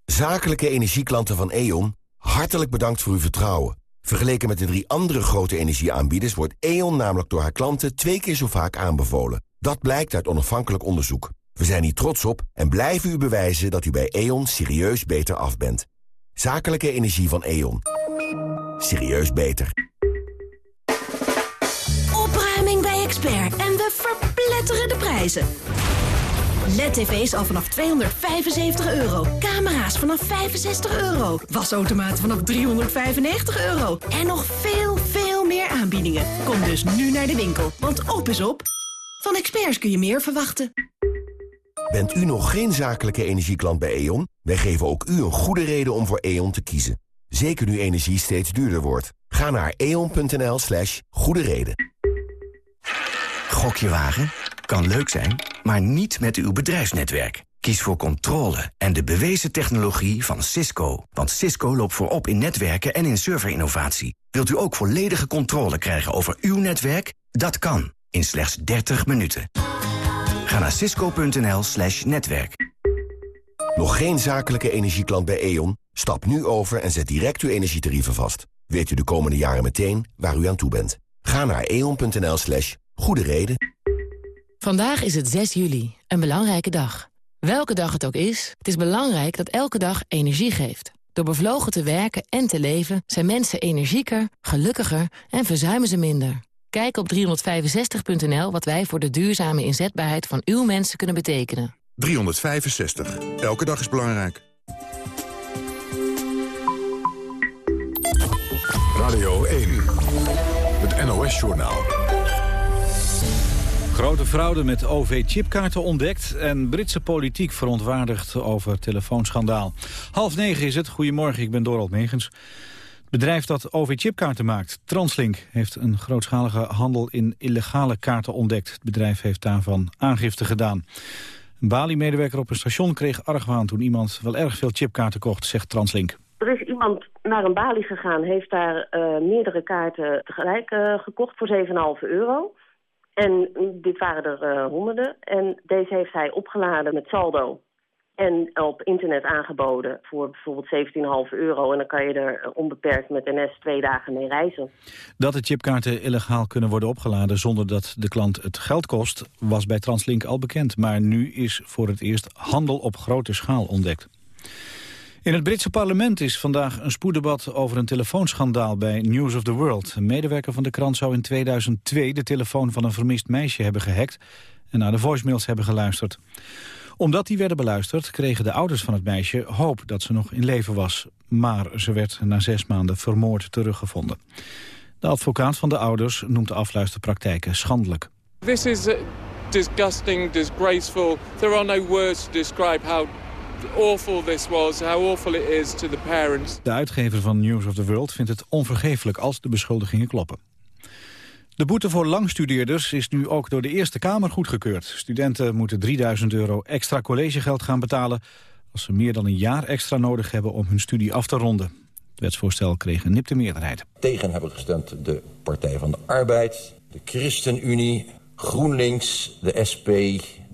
Zakelijke energieklanten van E.ON, hartelijk bedankt voor uw vertrouwen. Vergeleken met de drie andere grote energieaanbieders... wordt E.ON namelijk door haar klanten twee keer zo vaak aanbevolen. Dat blijkt uit onafhankelijk onderzoek. We zijn hier trots op en blijven u bewijzen dat u bij E.ON serieus beter af bent. Zakelijke energie van E.ON. Serieus beter. Opruiming bij Expert en we verpletteren de prijzen. LED-tv's al vanaf 275 euro. Camera's vanaf 65 euro. Wasautomaten vanaf 395 euro. En nog veel, veel meer aanbiedingen. Kom dus nu naar de winkel, want op is op. Van experts kun je meer verwachten. Bent u nog geen zakelijke energieklant bij E.ON? Wij geven ook u een goede reden om voor E.ON te kiezen. Zeker nu energie steeds duurder wordt. Ga naar eon.nl slash goede reden. Gokje wagen? Kan leuk zijn, maar niet met uw bedrijfsnetwerk. Kies voor controle en de bewezen technologie van Cisco. Want Cisco loopt voorop in netwerken en in serverinnovatie. Wilt u ook volledige controle krijgen over uw netwerk? Dat kan, in slechts 30 minuten. Ga naar cisco.nl slash netwerk. Nog geen zakelijke energieklant bij E.ON? Stap nu over en zet direct uw energietarieven vast. Weet u de komende jaren meteen waar u aan toe bent. Ga naar eon.nl slash goede reden. Vandaag is het 6 juli, een belangrijke dag. Welke dag het ook is, het is belangrijk dat elke dag energie geeft. Door bevlogen te werken en te leven zijn mensen energieker, gelukkiger en verzuimen ze minder. Kijk op 365.nl wat wij voor de duurzame inzetbaarheid van uw mensen kunnen betekenen. 365. Elke dag is belangrijk. Radio 1. Het NOS-journaal. Grote fraude met OV-chipkaarten ontdekt en Britse politiek verontwaardigd over telefoonschandaal. Half negen is het. Goedemorgen, ik ben Dorald Megens. Het bedrijf dat OV-chipkaarten maakt, Translink, heeft een grootschalige handel in illegale kaarten ontdekt. Het bedrijf heeft daarvan aangifte gedaan. Een Bali-medewerker op een station kreeg argwaan toen iemand wel erg veel chipkaarten kocht, zegt Translink. Er is iemand naar een balie gegaan, heeft daar uh, meerdere kaarten tegelijk uh, gekocht voor 7,5 euro. En dit waren er uh, honderden. En deze heeft hij opgeladen met saldo. En op internet aangeboden voor bijvoorbeeld 17,5 euro. En dan kan je er onbeperkt met NS twee dagen mee reizen. Dat de chipkaarten illegaal kunnen worden opgeladen zonder dat de klant het geld kost... was bij Translink al bekend. Maar nu is voor het eerst handel op grote schaal ontdekt. In het Britse parlement is vandaag een spoeddebat over een telefoonschandaal bij News of the World. Een medewerker van de krant zou in 2002 de telefoon van een vermist meisje hebben gehackt en naar de voicemails hebben geluisterd. Omdat die werden beluisterd kregen de ouders van het meisje hoop dat ze nog in leven was. Maar ze werd na zes maanden vermoord teruggevonden. De advocaat van de ouders noemt de afluisterpraktijken schandelijk. This is disgusting, disgraceful. There are no words to describe how awful this was, how awful it is to the parents. De uitgever van News of the World vindt het onvergeeflijk als de beschuldigingen kloppen. De boete voor langstudeerders is nu ook door de Eerste Kamer goedgekeurd. Studenten moeten 3000 euro extra collegegeld gaan betalen... als ze meer dan een jaar extra nodig hebben om hun studie af te ronden. Het wetsvoorstel kreeg een nipte meerderheid. Tegen hebben gestemd de Partij van de Arbeid, de ChristenUnie, GroenLinks, de SP,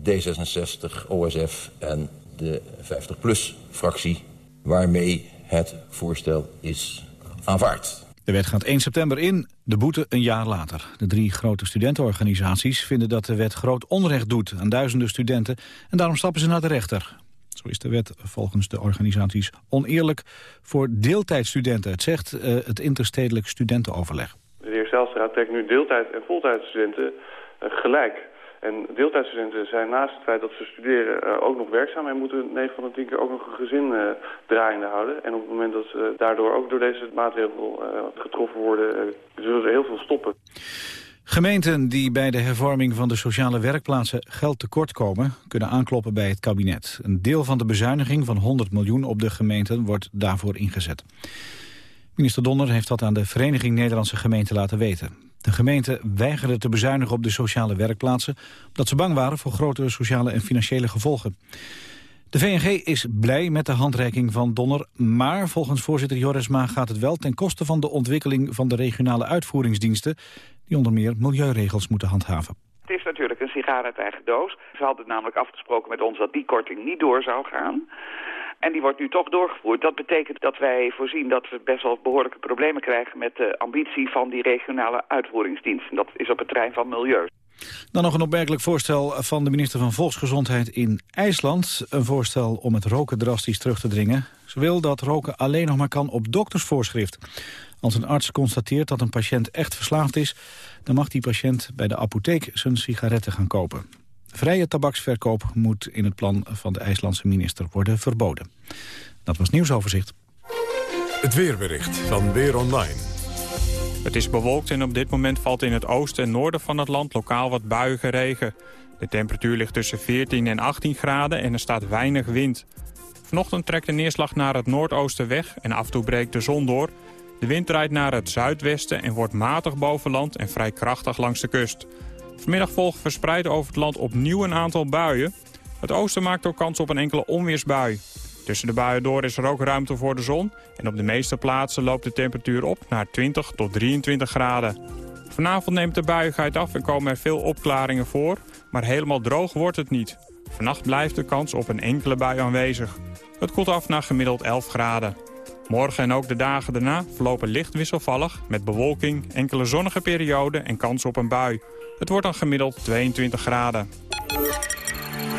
D66, OSF en de 50PLUS-fractie... waarmee het voorstel is aanvaard. De wet gaat 1 september in, de boete een jaar later. De drie grote studentenorganisaties vinden dat de wet groot onrecht doet aan duizenden studenten... en daarom stappen ze naar de rechter. Zo is de wet volgens de organisaties oneerlijk voor deeltijdstudenten. Het zegt uh, het interstedelijk studentenoverleg. De heer Zijlstra trekt nu deeltijd- en voltijdstudenten uh, gelijk... En deeltijdstudenten zijn naast het feit dat ze studeren uh, ook nog werkzaam... en moeten 9 van de 10 keer ook nog een gezin uh, draaiende houden. En op het moment dat ze daardoor ook door deze maatregel uh, getroffen worden... zullen er heel veel stoppen. Gemeenten die bij de hervorming van de sociale werkplaatsen geld tekort komen... kunnen aankloppen bij het kabinet. Een deel van de bezuiniging van 100 miljoen op de gemeenten wordt daarvoor ingezet. Minister Donner heeft dat aan de Vereniging Nederlandse Gemeenten laten weten. De gemeente weigerde te bezuinigen op de sociale werkplaatsen... omdat ze bang waren voor grotere sociale en financiële gevolgen. De VNG is blij met de handreiking van Donner... maar volgens voorzitter Jorisma gaat het wel ten koste van de ontwikkeling... van de regionale uitvoeringsdiensten... die onder meer milieuregels moeten handhaven. Het is natuurlijk een sigaar uit eigen doos. Ze hadden namelijk afgesproken met ons dat die korting niet door zou gaan... En die wordt nu toch doorgevoerd. Dat betekent dat wij voorzien dat we best wel behoorlijke problemen krijgen... met de ambitie van die regionale uitvoeringsdienst. En dat is op het terrein van milieu. Dan nog een opmerkelijk voorstel van de minister van Volksgezondheid in IJsland. Een voorstel om het roken drastisch terug te dringen. Ze wil dat roken alleen nog maar kan op doktersvoorschrift. Als een arts constateert dat een patiënt echt verslaafd is... dan mag die patiënt bij de apotheek zijn sigaretten gaan kopen. Vrije tabaksverkoop moet in het plan van de IJslandse minister worden verboden. Dat was nieuwsoverzicht. Het weerbericht van Weer Online. Het is bewolkt en op dit moment valt in het oosten en noorden van het land lokaal wat buiige regen. De temperatuur ligt tussen 14 en 18 graden en er staat weinig wind. Vanochtend trekt de neerslag naar het noordoosten weg en af en toe breekt de zon door. De wind draait naar het zuidwesten en wordt matig boven land en vrij krachtig langs de kust. Vanmiddag volgt verspreid over het land opnieuw een aantal buien. Het oosten maakt ook kans op een enkele onweersbui. Tussen de buien door is er ook ruimte voor de zon. En op de meeste plaatsen loopt de temperatuur op naar 20 tot 23 graden. Vanavond neemt de buiigheid af en komen er veel opklaringen voor. Maar helemaal droog wordt het niet. Vannacht blijft de kans op een enkele bui aanwezig. Het koelt af naar gemiddeld 11 graden. Morgen en ook de dagen daarna verlopen licht wisselvallig... met bewolking, enkele zonnige perioden en kans op een bui. Het wordt dan gemiddeld 22 graden.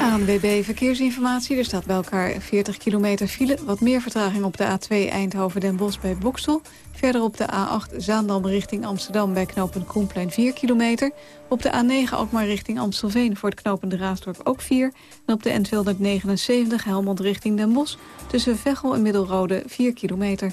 ANWB Verkeersinformatie. Er staat bij elkaar 40 kilometer file. Wat meer vertraging op de A2 Eindhoven-Den Bosch bij Boksel. Verder op de A8 Zaandam richting Amsterdam bij knooppunt Koenplein 4 kilometer. Op de A9 Alkmaar richting Amstelveen voor het knooppunt Raasdorp ook 4. En op de N279 Helmond richting Den Bosch tussen Veghel en Middelrode 4 kilometer.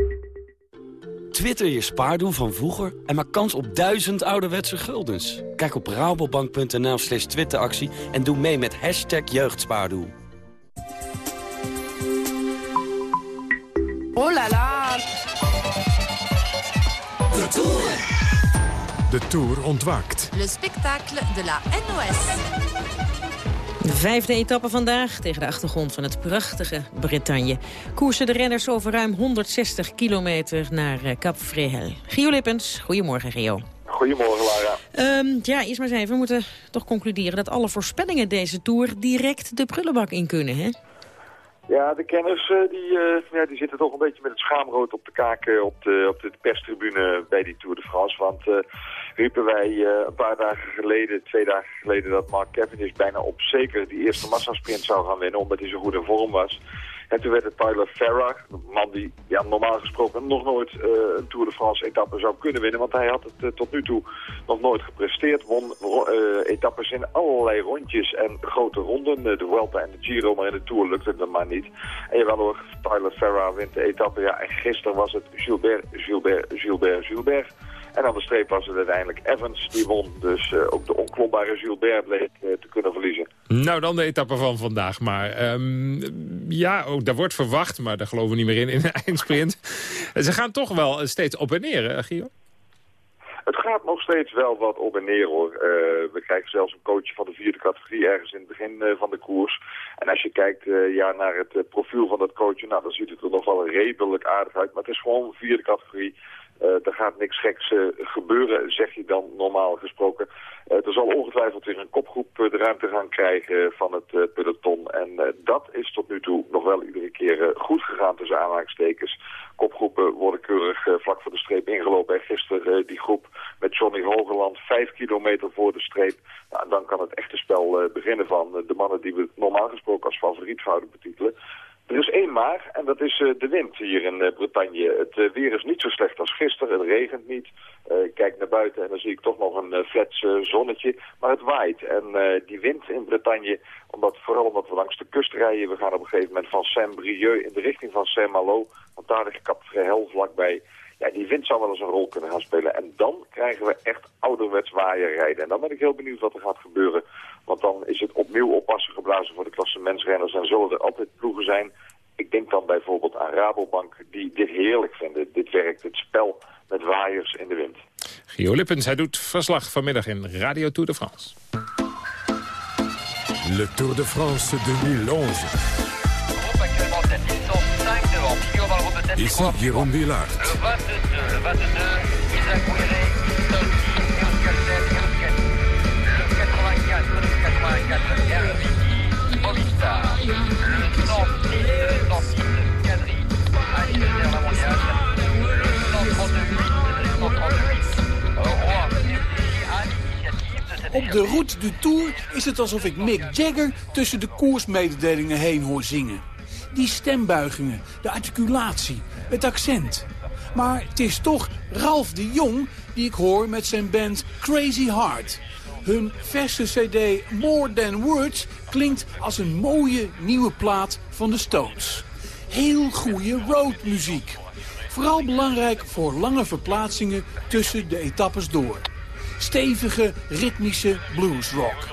Twitter je spaardoel van vroeger en maak kans op duizend ouderwetse guldens. Kijk op rabobank.nl slash twitteractie en doe mee met hashtag jeugdspaardoel. Oh la la! De Tour. De Tour ontwaakt. Le spectacle de la NOS. De vijfde etappe vandaag tegen de achtergrond van het prachtige Bretagne. Koersen de renners over ruim 160 kilometer naar uh, Cap Fréhel. Gio Lippens, goedemorgen Gio. Goedemorgen Lara. Um, ja, eerst maar eens even. We moeten toch concluderen dat alle voorspellingen deze Tour direct de prullenbak in kunnen, hè? Ja, de kenners uh, die, uh, ja, die zitten toch een beetje met het schaamrood op de kaak op, de, op de perstribune bij die Tour de France. Want riepen wij uh, een paar dagen geleden, twee dagen geleden, dat Mark Cavendish bijna op zeker die eerste massasprint zou gaan winnen, omdat hij zo goed in vorm was. En toen werd het Tyler Farrar, een man die ja, normaal gesproken nog nooit uh, een Tour de France etappe zou kunnen winnen. Want hij had het uh, tot nu toe nog nooit gepresteerd. Won etappes in allerlei rondjes en grote ronden. de Vuelta en de Giro, maar in de Tour lukte het maar niet. En jawel hoor, Tyler Farrar wint de etappe. Ja, en gisteren was het Gilbert, Gilbert, Gilbert, Gilbert. En aan de streep was het uiteindelijk Evans die won. Dus uh, ook de onklopbare Gilbert bleek uh, te kunnen verliezen. Nou, dan de etappe van vandaag maar. Um, ja, ook, daar wordt verwacht, maar daar geloven we niet meer in, in de eindsprint. Ze gaan toch wel steeds op en neer, hè, Gio? Het gaat nog steeds wel wat op en neer hoor. Uh, we krijgen zelfs een coach van de vierde categorie ergens in het begin uh, van de koers. En als je kijkt uh, ja, naar het profiel van dat coach, nou, dan ziet het er nog wel redelijk aardig uit. Maar het is gewoon vierde categorie. Uh, er gaat niks geks uh, gebeuren, zeg je dan normaal gesproken. Uh, er zal ongetwijfeld weer een kopgroep de ruimte gaan krijgen van het peloton. En dat is tot nu toe nog wel iedere keer goed gegaan tussen aanhalingstekens. Kopgroepen worden keurig vlak voor de streep ingelopen. En gisteren die groep met Johnny Hogeland vijf kilometer voor de streep. Nou, dan kan het echte spel beginnen van de mannen die we normaal gesproken als favoriet zouden betitelen Er is één maar, en dat is de wind hier in Bretagne. Het weer is niet zo slecht als gisteren, het regent niet. ik kijk naar buiten en dan zie ik toch nog een flats zonnetje, maar het waait. En die wind in Bretagne, omdat, vooral omdat we langs de kust rijden, we gaan op een gegeven moment van Saint-Brieuc in de richting van Saint-Malo, want daar ligt Cap Vrehel vlakbij ja, die wind zou wel eens een rol kunnen gaan spelen. En dan krijgen we echt ouderwets waaierrijden. En dan ben ik heel benieuwd wat er gaat gebeuren. Want dan is het opnieuw oppassen geblazen voor de klasse mensrenners. En zullen er altijd ploegen zijn. Ik denk dan bijvoorbeeld aan Rabobank die dit heerlijk vinden. Dit werkt, het spel met waaiers in de wind. Gio Lippens, hij doet verslag vanmiddag in Radio Tour de France. Le Tour de France 2011. Ici Jérôme Villard. Le 22, le 22, Isaac Bouéré, Le 84, le 84, Herbie, Movistar. Le 106, 106, Cadry, Alice la mondiale. Le 138, 138, Roi, Op de route du Tour is het alsof ik Mick Jagger tussen de koersmededelingen heen hoor zingen. Die stembuigingen, de articulatie, het accent. Maar het is toch Ralf de Jong die ik hoor met zijn band Crazy Heart. Hun verse cd More Than Words klinkt als een mooie nieuwe plaat van de Stones. Heel goede roadmuziek. Vooral belangrijk voor lange verplaatsingen tussen de etappes door. Stevige, ritmische bluesrock.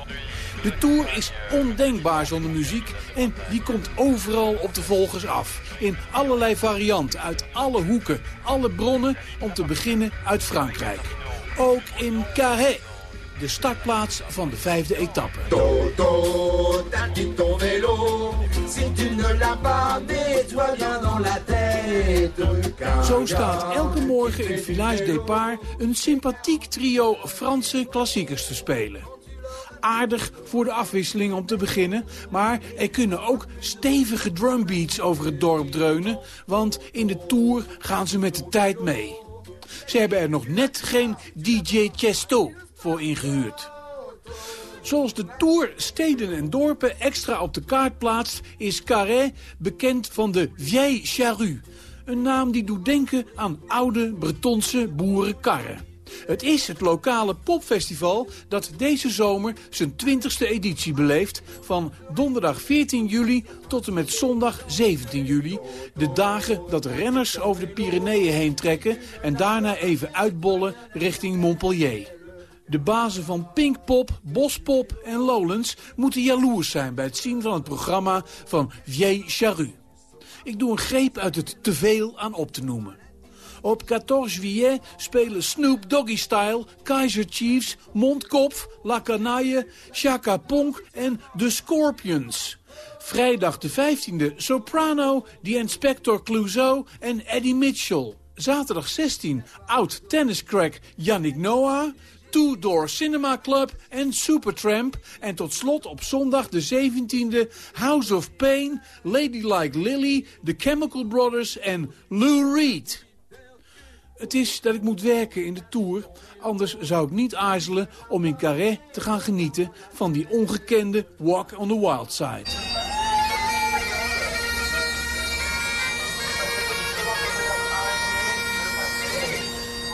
De Tour is ondenkbaar zonder muziek en die komt overal op de volgers af. In allerlei varianten, uit alle hoeken, alle bronnen, om te beginnen uit Frankrijk. Ook in Carré, de startplaats van de vijfde etappe. Zo staat elke morgen in Village Départ een sympathiek trio Franse klassiekers te spelen aardig voor de afwisseling om te beginnen. Maar er kunnen ook stevige drumbeats over het dorp dreunen. Want in de Tour gaan ze met de tijd mee. Ze hebben er nog net geen DJ Chesto voor ingehuurd. Zoals de Tour steden en dorpen extra op de kaart plaatst... is Carré bekend van de Vieille Charrue. Een naam die doet denken aan oude Bretonse boerenkarren. Het is het lokale popfestival dat deze zomer zijn 20ste editie beleeft... van donderdag 14 juli tot en met zondag 17 juli. De dagen dat renners over de Pyreneeën heen trekken... en daarna even uitbollen richting Montpellier. De bazen van Pinkpop, Bospop en Lowlands moeten jaloers zijn... bij het zien van het programma van Vieille Charrue. Ik doe een greep uit het teveel aan op te noemen. Op 14 juillet spelen Snoop Doggy Style, Kaiser Chiefs, Mondkopf, La Canaille, Chaka Ponk en The Scorpions. Vrijdag de 15e Soprano, The Inspector Clouseau en Eddie Mitchell. Zaterdag 16 oud tenniscrack Yannick Noah. Two Door Cinema Club en Supertramp. En tot slot op zondag de 17e House of Pain, Ladylike Lily, The Chemical Brothers en Lou Reed. Het is dat ik moet werken in de Tour. Anders zou ik niet aarzelen om in Carré te gaan genieten van die ongekende Walk on the Wild Side.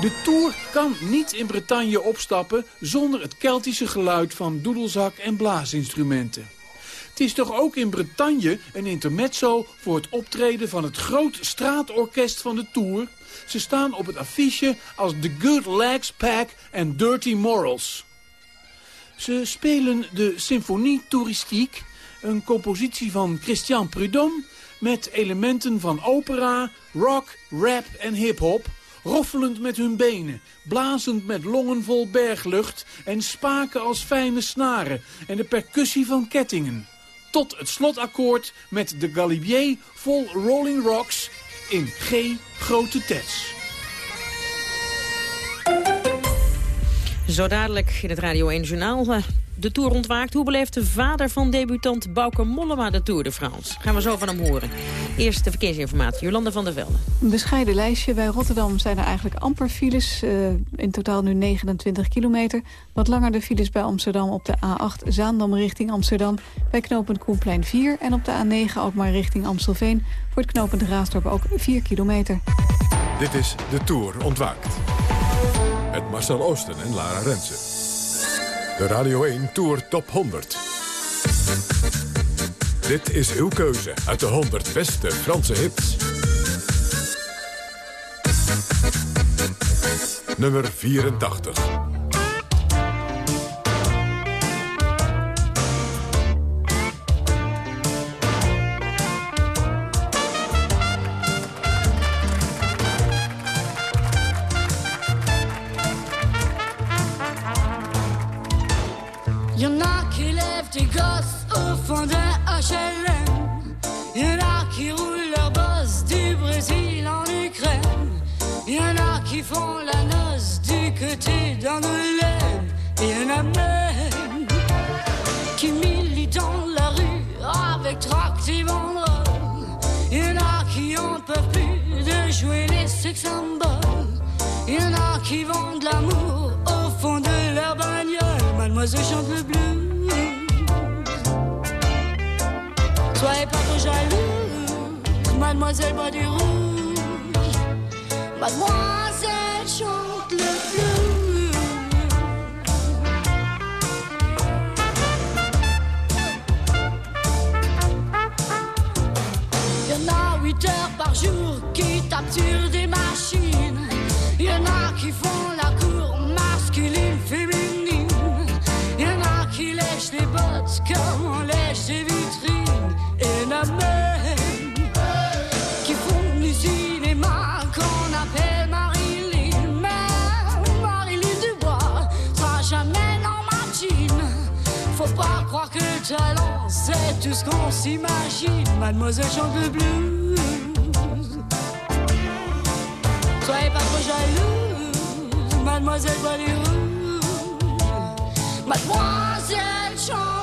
De Tour kan niet in Bretagne opstappen zonder het Keltische geluid van doedelzak en blaasinstrumenten. Het is toch ook in Bretagne een intermezzo voor het optreden van het groot straatorkest van de Tour... Ze staan op het affiche als The Good Legs Pack en Dirty Morals. Ze spelen de Symphonie Touristique, een compositie van Christian Prudhomme... met elementen van opera, rock, rap en hip-hop... roffelend met hun benen, blazend met longen vol berglucht... en spaken als fijne snaren en de percussie van kettingen. Tot het slotakkoord met de Galibier vol Rolling Rocks in G grote tets. Zo dadelijk in het Radio 1 Journaal. De Tour ontwaakt. Hoe beleeft de vader van debutant Bauke Mollema de Tour de France? Gaan we zo van hem horen. Eerst de verkeersinformatie, Jolanda van der Velde. Een bescheiden lijstje. Bij Rotterdam zijn er eigenlijk amper files. Uh, in totaal nu 29 kilometer. Wat langer de files bij Amsterdam op de A8 Zaandam richting Amsterdam. Bij knooppunt Koenplein 4. En op de A9 ook maar richting Amstelveen. Voor het knooppunt Raasdorp ook 4 kilometer. Dit is de Tour ontwaakt. Met Marcel Oosten en Lara Rensen. De Radio 1 Tour Top 100. Dit is uw keuze uit de 100 beste Franse hits. Nummer 84. Il y en a qui roulent leur bosse du Brésil en Ukraine. Il y en a qui font la noce du côté d'Angoulême. Il y en a même qui militent dans la rue avec tract et. Il y en a qui en peuvent plus de jouer les sex. Il y en a qui vendent l'amour au fond de leur bagnole. Mademoiselle chante le. pas trop jaloux, mademoiselle boit du rouge, mademoiselle chante le blues. Y'en a 8 heures par jour qui tapent sur des Soyez pas trop jalouse, mademoiselle voit les rouges. Mademoiselle chante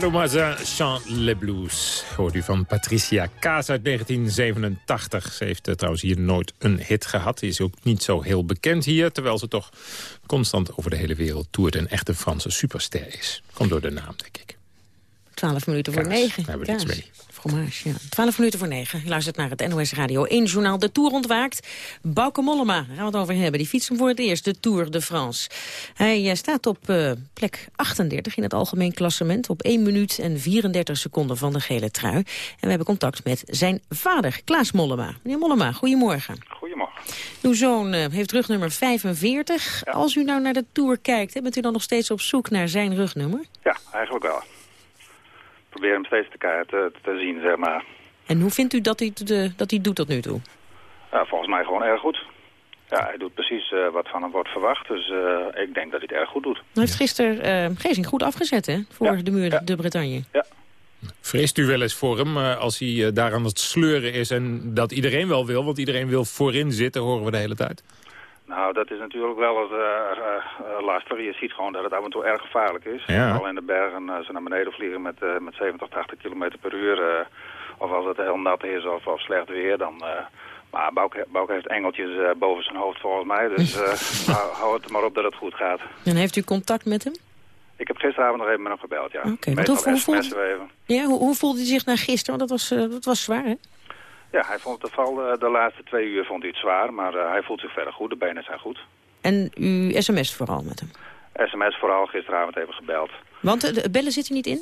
Mademoiselle chante le blues. Hoort u van Patricia Kaas uit 1987. Ze heeft eh, trouwens hier nooit een hit gehad. Ze is ook niet zo heel bekend hier. Terwijl ze toch constant over de hele wereld toert. Een echte Franse superster is. Komt door de naam, denk ik. 12 minuten voor Kaas, 9. daar hebben we niks mee. Fromage, ja. 12 minuten voor 9. Je luistert naar het NOS Radio 1 journaal. De Tour ontwaakt. Bauke Mollema, daar gaan we het over hebben. Die fietst hem voor het eerst, de Tour de France. Hij eh, staat op eh, plek 38 in het algemeen klassement. Op 1 minuut en 34 seconden van de gele trui. En we hebben contact met zijn vader, Klaas Mollema. Meneer Mollema, goedemorgen. Goedemorgen. Uw zoon eh, heeft rugnummer 45. Als u nou naar de Tour kijkt, hè, bent u dan nog steeds op zoek naar zijn rugnummer? Ja, eigenlijk wel. Ik probeer hem steeds te, te, te zien, zeg maar. En hoe vindt u dat hij, de, dat hij doet tot nu toe? Ja, volgens mij gewoon erg goed. Ja, hij doet precies eh, wat van hem wordt verwacht. Dus eh, ik denk dat hij het erg goed doet. Hij heeft gisteren eh Geesink goed afgezet hè, voor de muur de Bretagne. Vreest u wel eens voor hem eh, als hij daar aan het sleuren is... en dat iedereen wel wil, want iedereen wil voorin zitten, horen we de hele tijd. Nou, dat is natuurlijk wel het, eh, eh, eh, lastig. Je ziet gewoon dat het af en toe erg gevaarlijk is. Ja. Al in de bergen als ze naar beneden vliegen met, eh, met 70, 80 kilometer per uur. eh, of als het heel nat is of, of slecht weer, dan... eh, maar Bouke, Bouke heeft engeltjes eh, boven zijn hoofd volgens mij. Dus eh, hou, hou het er maar op dat het goed gaat. En heeft u contact met hem? Ik heb gisteravond nog even met hem gebeld, ja. Oké, Meestal hoe- hoe even. Ja, hoe, hoe voelde hij zich na gisteren? Want dat was, eh, dat was zwaar, hè? Ja, hij vond het val de, de laatste twee uur vond hij het zwaar, maar eh, hij voelt zich verder goed. De benen zijn goed. En u sms vooral met hem. SMS vooral, gisteravond even gebeld. Want eh, de bellen zit hij niet in?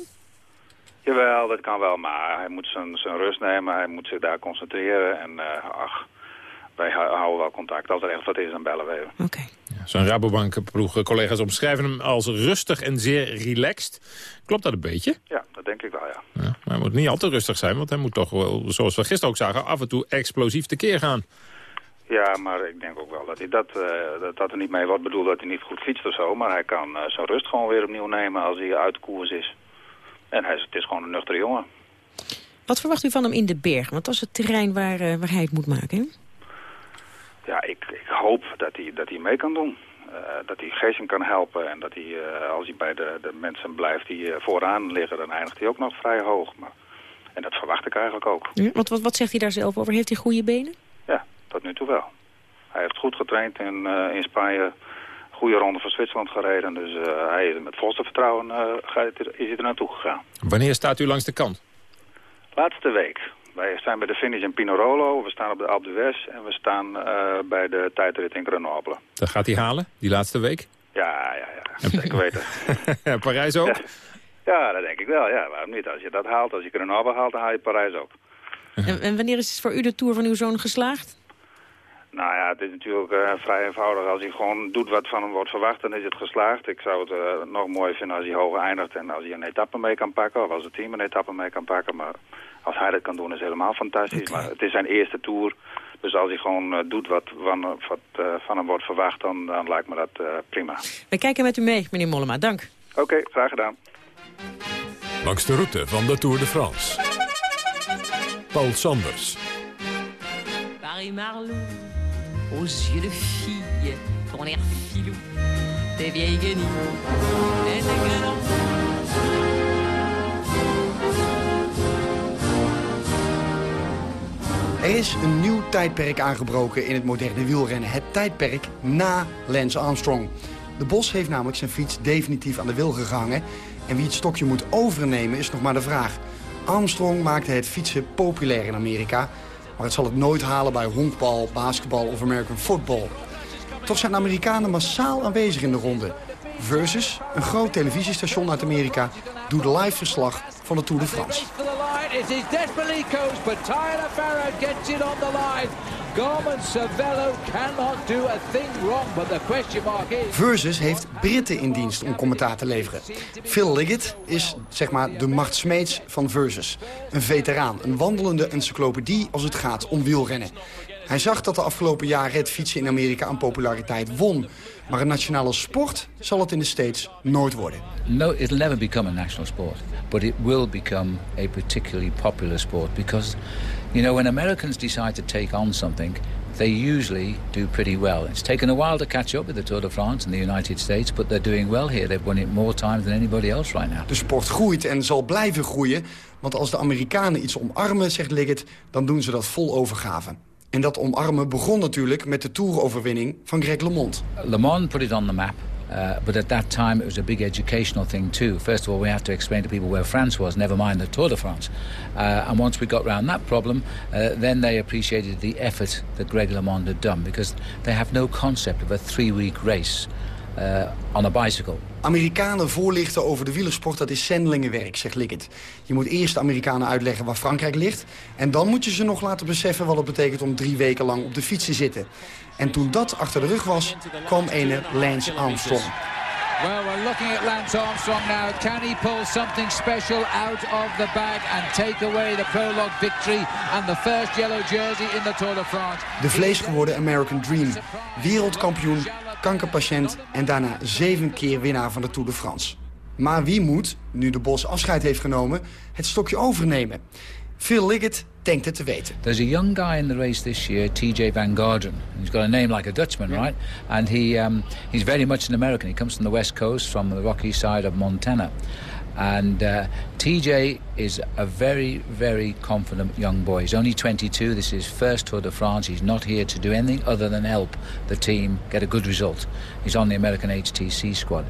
Jawel, dat kan wel, maar hij moet zijn, zijn rust nemen. Hij moet zich daar concentreren. En eh, ach, wij hou- houden wel contact. Als er echt wat is, dan bellen we even. Zijn Rabobank-ploeg-collega's omschrijven hem als rustig en zeer relaxed. Klopt dat een beetje? Ja, dat denk ik wel, ja. Ja, maar hij moet niet al te rustig zijn, want hij moet toch wel, zoals we gisteren ook zagen... af en toe explosief tekeer gaan. Ja, maar ik denk ook wel dat hij dat, eh, dat, dat er niet mee wordt bedoeld dat hij niet goed fietst of zo. Maar hij kan eh, zijn rust gewoon weer opnieuw nemen als hij uit de koers is. En hij is, het is gewoon een nuchtere jongen. Wat verwacht u van hem in de berg? Want dat is het terrein waar, eh, waar hij het moet maken, hè? Hoop dat hij, dat hij mee kan doen. Eh, dat hij Geesing kan helpen en dat hij, eh, als hij bij de, de mensen blijft die eh, vooraan liggen, dan eindigt hij ook nog vrij hoog. Maar, en dat verwacht ik eigenlijk ook. Ja, want wat, wat zegt hij daar zelf over? Heeft hij goede benen? Ja, tot nu toe wel. Hij heeft goed getraind in, eh, in Spanje, goede ronde van Zwitserland gereden. Dus eh, hij is met volste vertrouwen eh, gaat- is hij er naartoe gegaan. Wanneer staat u langs de kant? Laatste week. Wij zijn bij de finish in Pinerolo, we staan op de Alpe d'Huez en we staan eh, bij de tijdrit in Grenoble. Dat gaat hij halen, die laatste week? Ja, ja, ja, zeker weten. Parijs ook? Ja, dat denk ik wel. Ja, waarom niet? Als je dat haalt, als je Grenoble haalt, dan haal je Parijs ook. En, en wanneer is het voor u de Tour van uw zoon geslaagd? Nou ja, het is natuurlijk eh, vrij eenvoudig. Als hij gewoon doet wat van hem wordt verwacht, dan is het geslaagd. Ik zou het eh, nog mooi vinden als hij hoger eindigt en als hij een etappe mee kan pakken. Of als het team een etappe mee kan pakken. Maar als hij dat kan doen, is helemaal fantastisch. Maar het is zijn eerste Tour. Dus als hij gewoon eh, doet wat, van, wat eh, van hem wordt verwacht, dan, dan lijkt me dat eh, prima. We kijken met u mee, meneer Mollema. Dank. Oké, graag gedaan. Langs de route van de Tour de France. Paul Sanders. Paris-Marlou, aux yeux de fille, ton air filou, tes vieilles guenilles et tes canons. Er is een nieuw tijdperk aangebroken in het moderne wielrennen. Het tijdperk na Lance Armstrong. De Bos heeft namelijk zijn fiets definitief aan de wil gehangen. En wie het stokje moet overnemen is nog maar de vraag. Armstrong maakte het fietsen populair in Amerika. Maar het zal het nooit halen bij honkbal, basketbal of American football. Toch zijn Amerikanen massaal aanwezig in de ronde. Versus, een groot televisiestation uit Amerika, doet live verslag van de Tour de France. Line. It is desperately coast, but Tyler Farrow gets it on the line. Garmin Cervello cannot do a thing wrong, but the question mark is... Versus heeft Britten in dienst om commentaar te leveren. Phil Liggett is zeg maar de Mart Smeets van Versus. Een veteraan, een wandelende encyclopedie als het gaat om wielrennen. Hij zag dat de afgelopen jaren het fietsen in Amerika aan populariteit won. Maar een nationale sport zal het in de States nooit worden. No, it'll never become a national sport, but it will become a particularly popular sport because, you know, when Americans decide to take on something, they usually do pretty well. It's taken a while to catch up with the Tour de France in the United States, but they're doing well here. They've won it more times than anybody else right now. De sport groeit en zal blijven groeien. Want als de Amerikanen iets omarmen, zegt Liggett, dan doen ze dat vol overgave. En dat omarmen begon natuurlijk met de toeroverwinning van Greg LeMond. Le Mans put it on the map. Uh, but at that time, it was a big educational thing too. First of all, we had to explain to people where France was, never mind the Tour de France. Uh, and once we got around that problem, uh, then they appreciated the effort that Greg LeMond had done because they have no concept of a three-week race. Uh, on a bicycle. Amerikanen voorlichten over de wielersport, dat is zendelingenwerk, zegt Liggett. Je moet eerst de Amerikanen uitleggen waar Frankrijk ligt... en dan moet je ze nog laten beseffen wat het betekent om drie weken lang op de fiets te zitten. En toen dat achter de rug was, kwam ene Lance Armstrong. Well, we're looking at Lance Armstrong now. Can he pull something special out of the bag and take away the prologue victory and the first yellow jersey in the Tour de France? De vleesgeworden American Dream. Wereldkampioen, kankerpatiënt en daarna zeven keer winnaar van de Tour de France. Maar wie moet, nu de Bos afscheid heeft genomen, het stokje overnemen? Phil Liggett denkt het te weten. There's a young guy in the race this year, TJ Van Garderen. He's got a name like a Dutchman, right? And he um, he's very much an American. He comes from the west coast, from the rocky side of Montana. And uh, TJ is a very, very confident young boy. He's only 22. This is his first Tour de France. He's not here to do anything other than help the team get a good result. He's on the American HTC squad.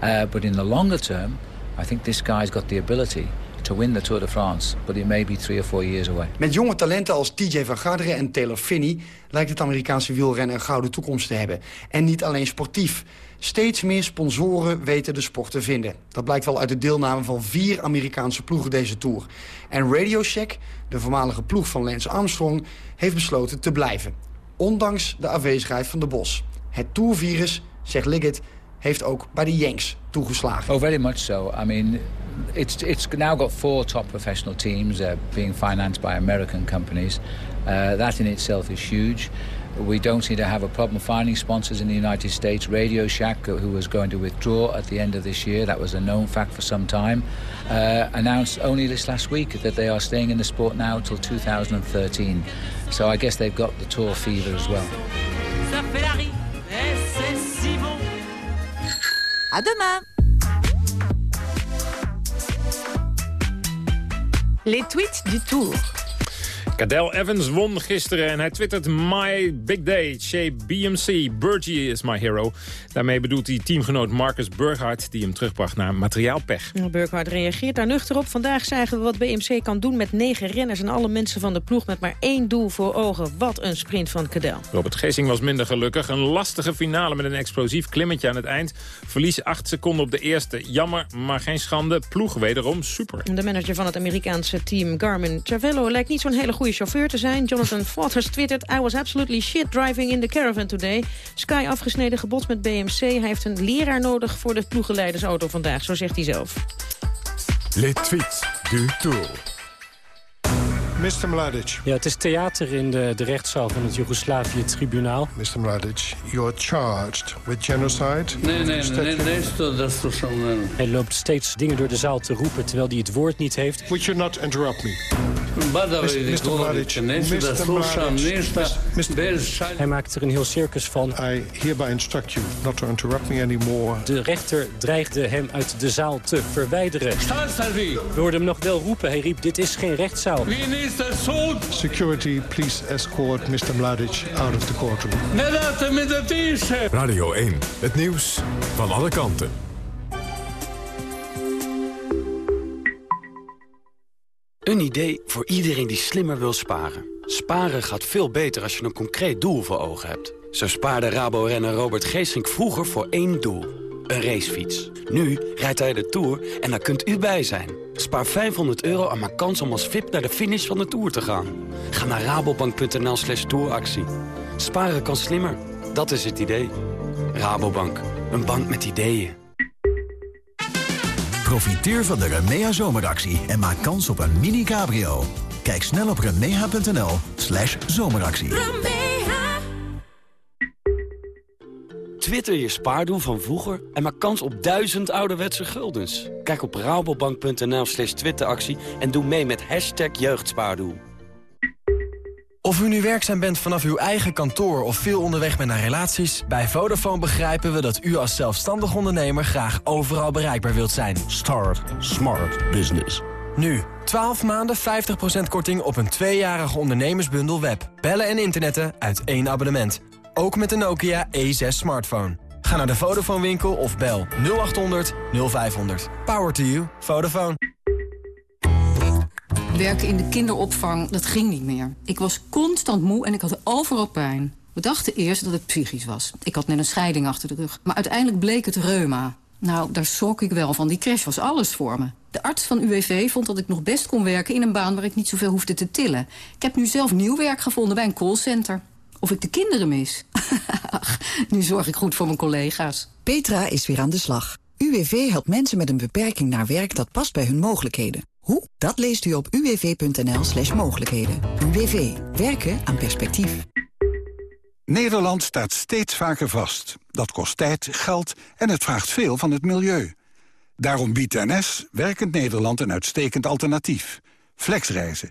Uh, but in the longer term, I think this guy's got the ability to win the Tour de France, but it may be three or four years away. Met jonge talenten als TJ van Garderen en Taylor Finney... lijkt het Amerikaanse wielrennen een gouden toekomst te hebben. En niet alleen sportief. Steeds meer sponsoren weten de sport te vinden. Dat blijkt wel uit de deelname van vier Amerikaanse ploegen deze Tour. En Radio Shack, de voormalige ploeg van Lance Armstrong... heeft besloten te blijven. Ondanks de afwezigheid van de Bos. Het Tourvirus, zegt Liggett, heeft ook bij de Yanks toegeslagen. Oh, very much so. I mean, it's it's now got four top professional teams being financed by American companies. Uh, that in itself is huge. We don't seem to have a problem finding sponsors in the United States. Radio Shack, uh, who was going to withdraw at the end of this year, that was a known fact for some time, uh, announced only this last week that they are staying in the sport now till 2013. So I guess they've got the tour fever as well. À demain Les tweets du tour. Cadel Evans won gisteren en hij twittert My Big Day, Shea BMC, Burgie is my hero. Daarmee bedoelt hij teamgenoot Marcus Burghardt die hem terugbracht naar materiaalpech. Burghardt reageert daar nuchter op. Vandaag zagen we wat BMC kan doen met negen renners en alle mensen van de ploeg met maar één doel voor ogen. Wat een sprint van Cadel. Robert Geesing was minder gelukkig. Een lastige finale met een explosief klimmetje aan het eind. Verlies acht seconden op de eerste. Jammer, maar geen schande. Ploeg wederom super. De manager van het Amerikaanse team Garmin Cervello lijkt niet zo'n hele goede chauffeur te zijn. Jonathan Waters twittert... I was absolutely shit driving in the caravan today. Sky afgesneden gebot met BMC. Hij heeft een leraar nodig voor de ploegeleidersauto vandaag. Zo zegt hij zelf. Les tweets du tour. Mr. Mladic. Ja, het is theater in de, de rechtszaal van het Joegoslavië-tribunaal. Mr. Mladic, you are charged with genocide. Nee, nee, nee, nee, dat is toch zo. Hij loopt steeds dingen door de zaal te roepen terwijl hij het woord niet heeft. Would you not interrupt me? Mr. Mladic, Hij maakt er een heel circus van. I hereby instruct you not to interrupt me anymore. De rechter dreigde hem uit de zaal te verwijderen. We hoorden hem nog wel roepen. Hij riep, dit is geen rechtszaal. Security, please escort Mr. Mladic out of the courtroom. Radio 1, het nieuws van alle kanten. Een idee voor iedereen die slimmer wil sparen. Sparen gaat veel beter als je een concreet doel voor ogen hebt. Zo spaarde Rabo-renner Robert Geesink vroeger voor één doel. Een racefiets. Nu rijdt hij de Tour en daar kunt u bij zijn. Spaar 500 euro en maak kans om als VIP naar de finish van de Tour te gaan. Ga naar rabobank.nl slash touractie. Sparen kan slimmer. Dat is het idee. Rabobank. Een bank met ideeën. Profiteer van de Remea zomeractie en maak kans op een mini cabrio. Kijk snel op remea.nl slash zomeractie. Twitter je spaardoel van vroeger en maak kans op duizend ouderwetse guldens. Kijk op rabobank.nl slash twitteractie en doe mee met hashtag jeugdspaardoel. Of u nu werkzaam bent vanaf uw eigen kantoor of veel onderweg bent naar relaties... bij Vodafone begrijpen we dat u als zelfstandig ondernemer graag overal bereikbaar wilt zijn. Start smart business. Nu, 12 maanden 50% korting op een tweejarige ondernemersbundel web. Bellen en internetten uit één abonnement. Ook met de Nokia E6 smartphone. Ga naar de Vodafone winkel of bel 0800 0500. Power to you. Vodafone. Werken in de kinderopvang, dat ging niet meer. Ik was constant moe en ik had overal pijn. We dachten eerst dat het psychisch was. Ik had net een scheiding achter de rug. Maar uiteindelijk bleek het reuma. Nou, daar schrok ik wel van. Die crash was alles voor me. De arts van UWV vond dat ik nog best kon werken in een baan waar ik niet zoveel hoefde te tillen. Ik heb nu zelf nieuw werk gevonden bij een callcenter. Of ik de kinderen mis. Ach, nu zorg ik goed voor mijn collega's. Petra is weer aan de slag. UWV helpt mensen met een beperking naar werk dat past bij hun mogelijkheden. Hoe? Dat leest u op uwv.nl slash mogelijkheden. UWV. Werken aan perspectief. Nederland staat steeds vaker vast. Dat kost tijd, geld en het vraagt veel van het milieu. Daarom biedt NS Werkend Nederland een uitstekend alternatief. Flexreizen.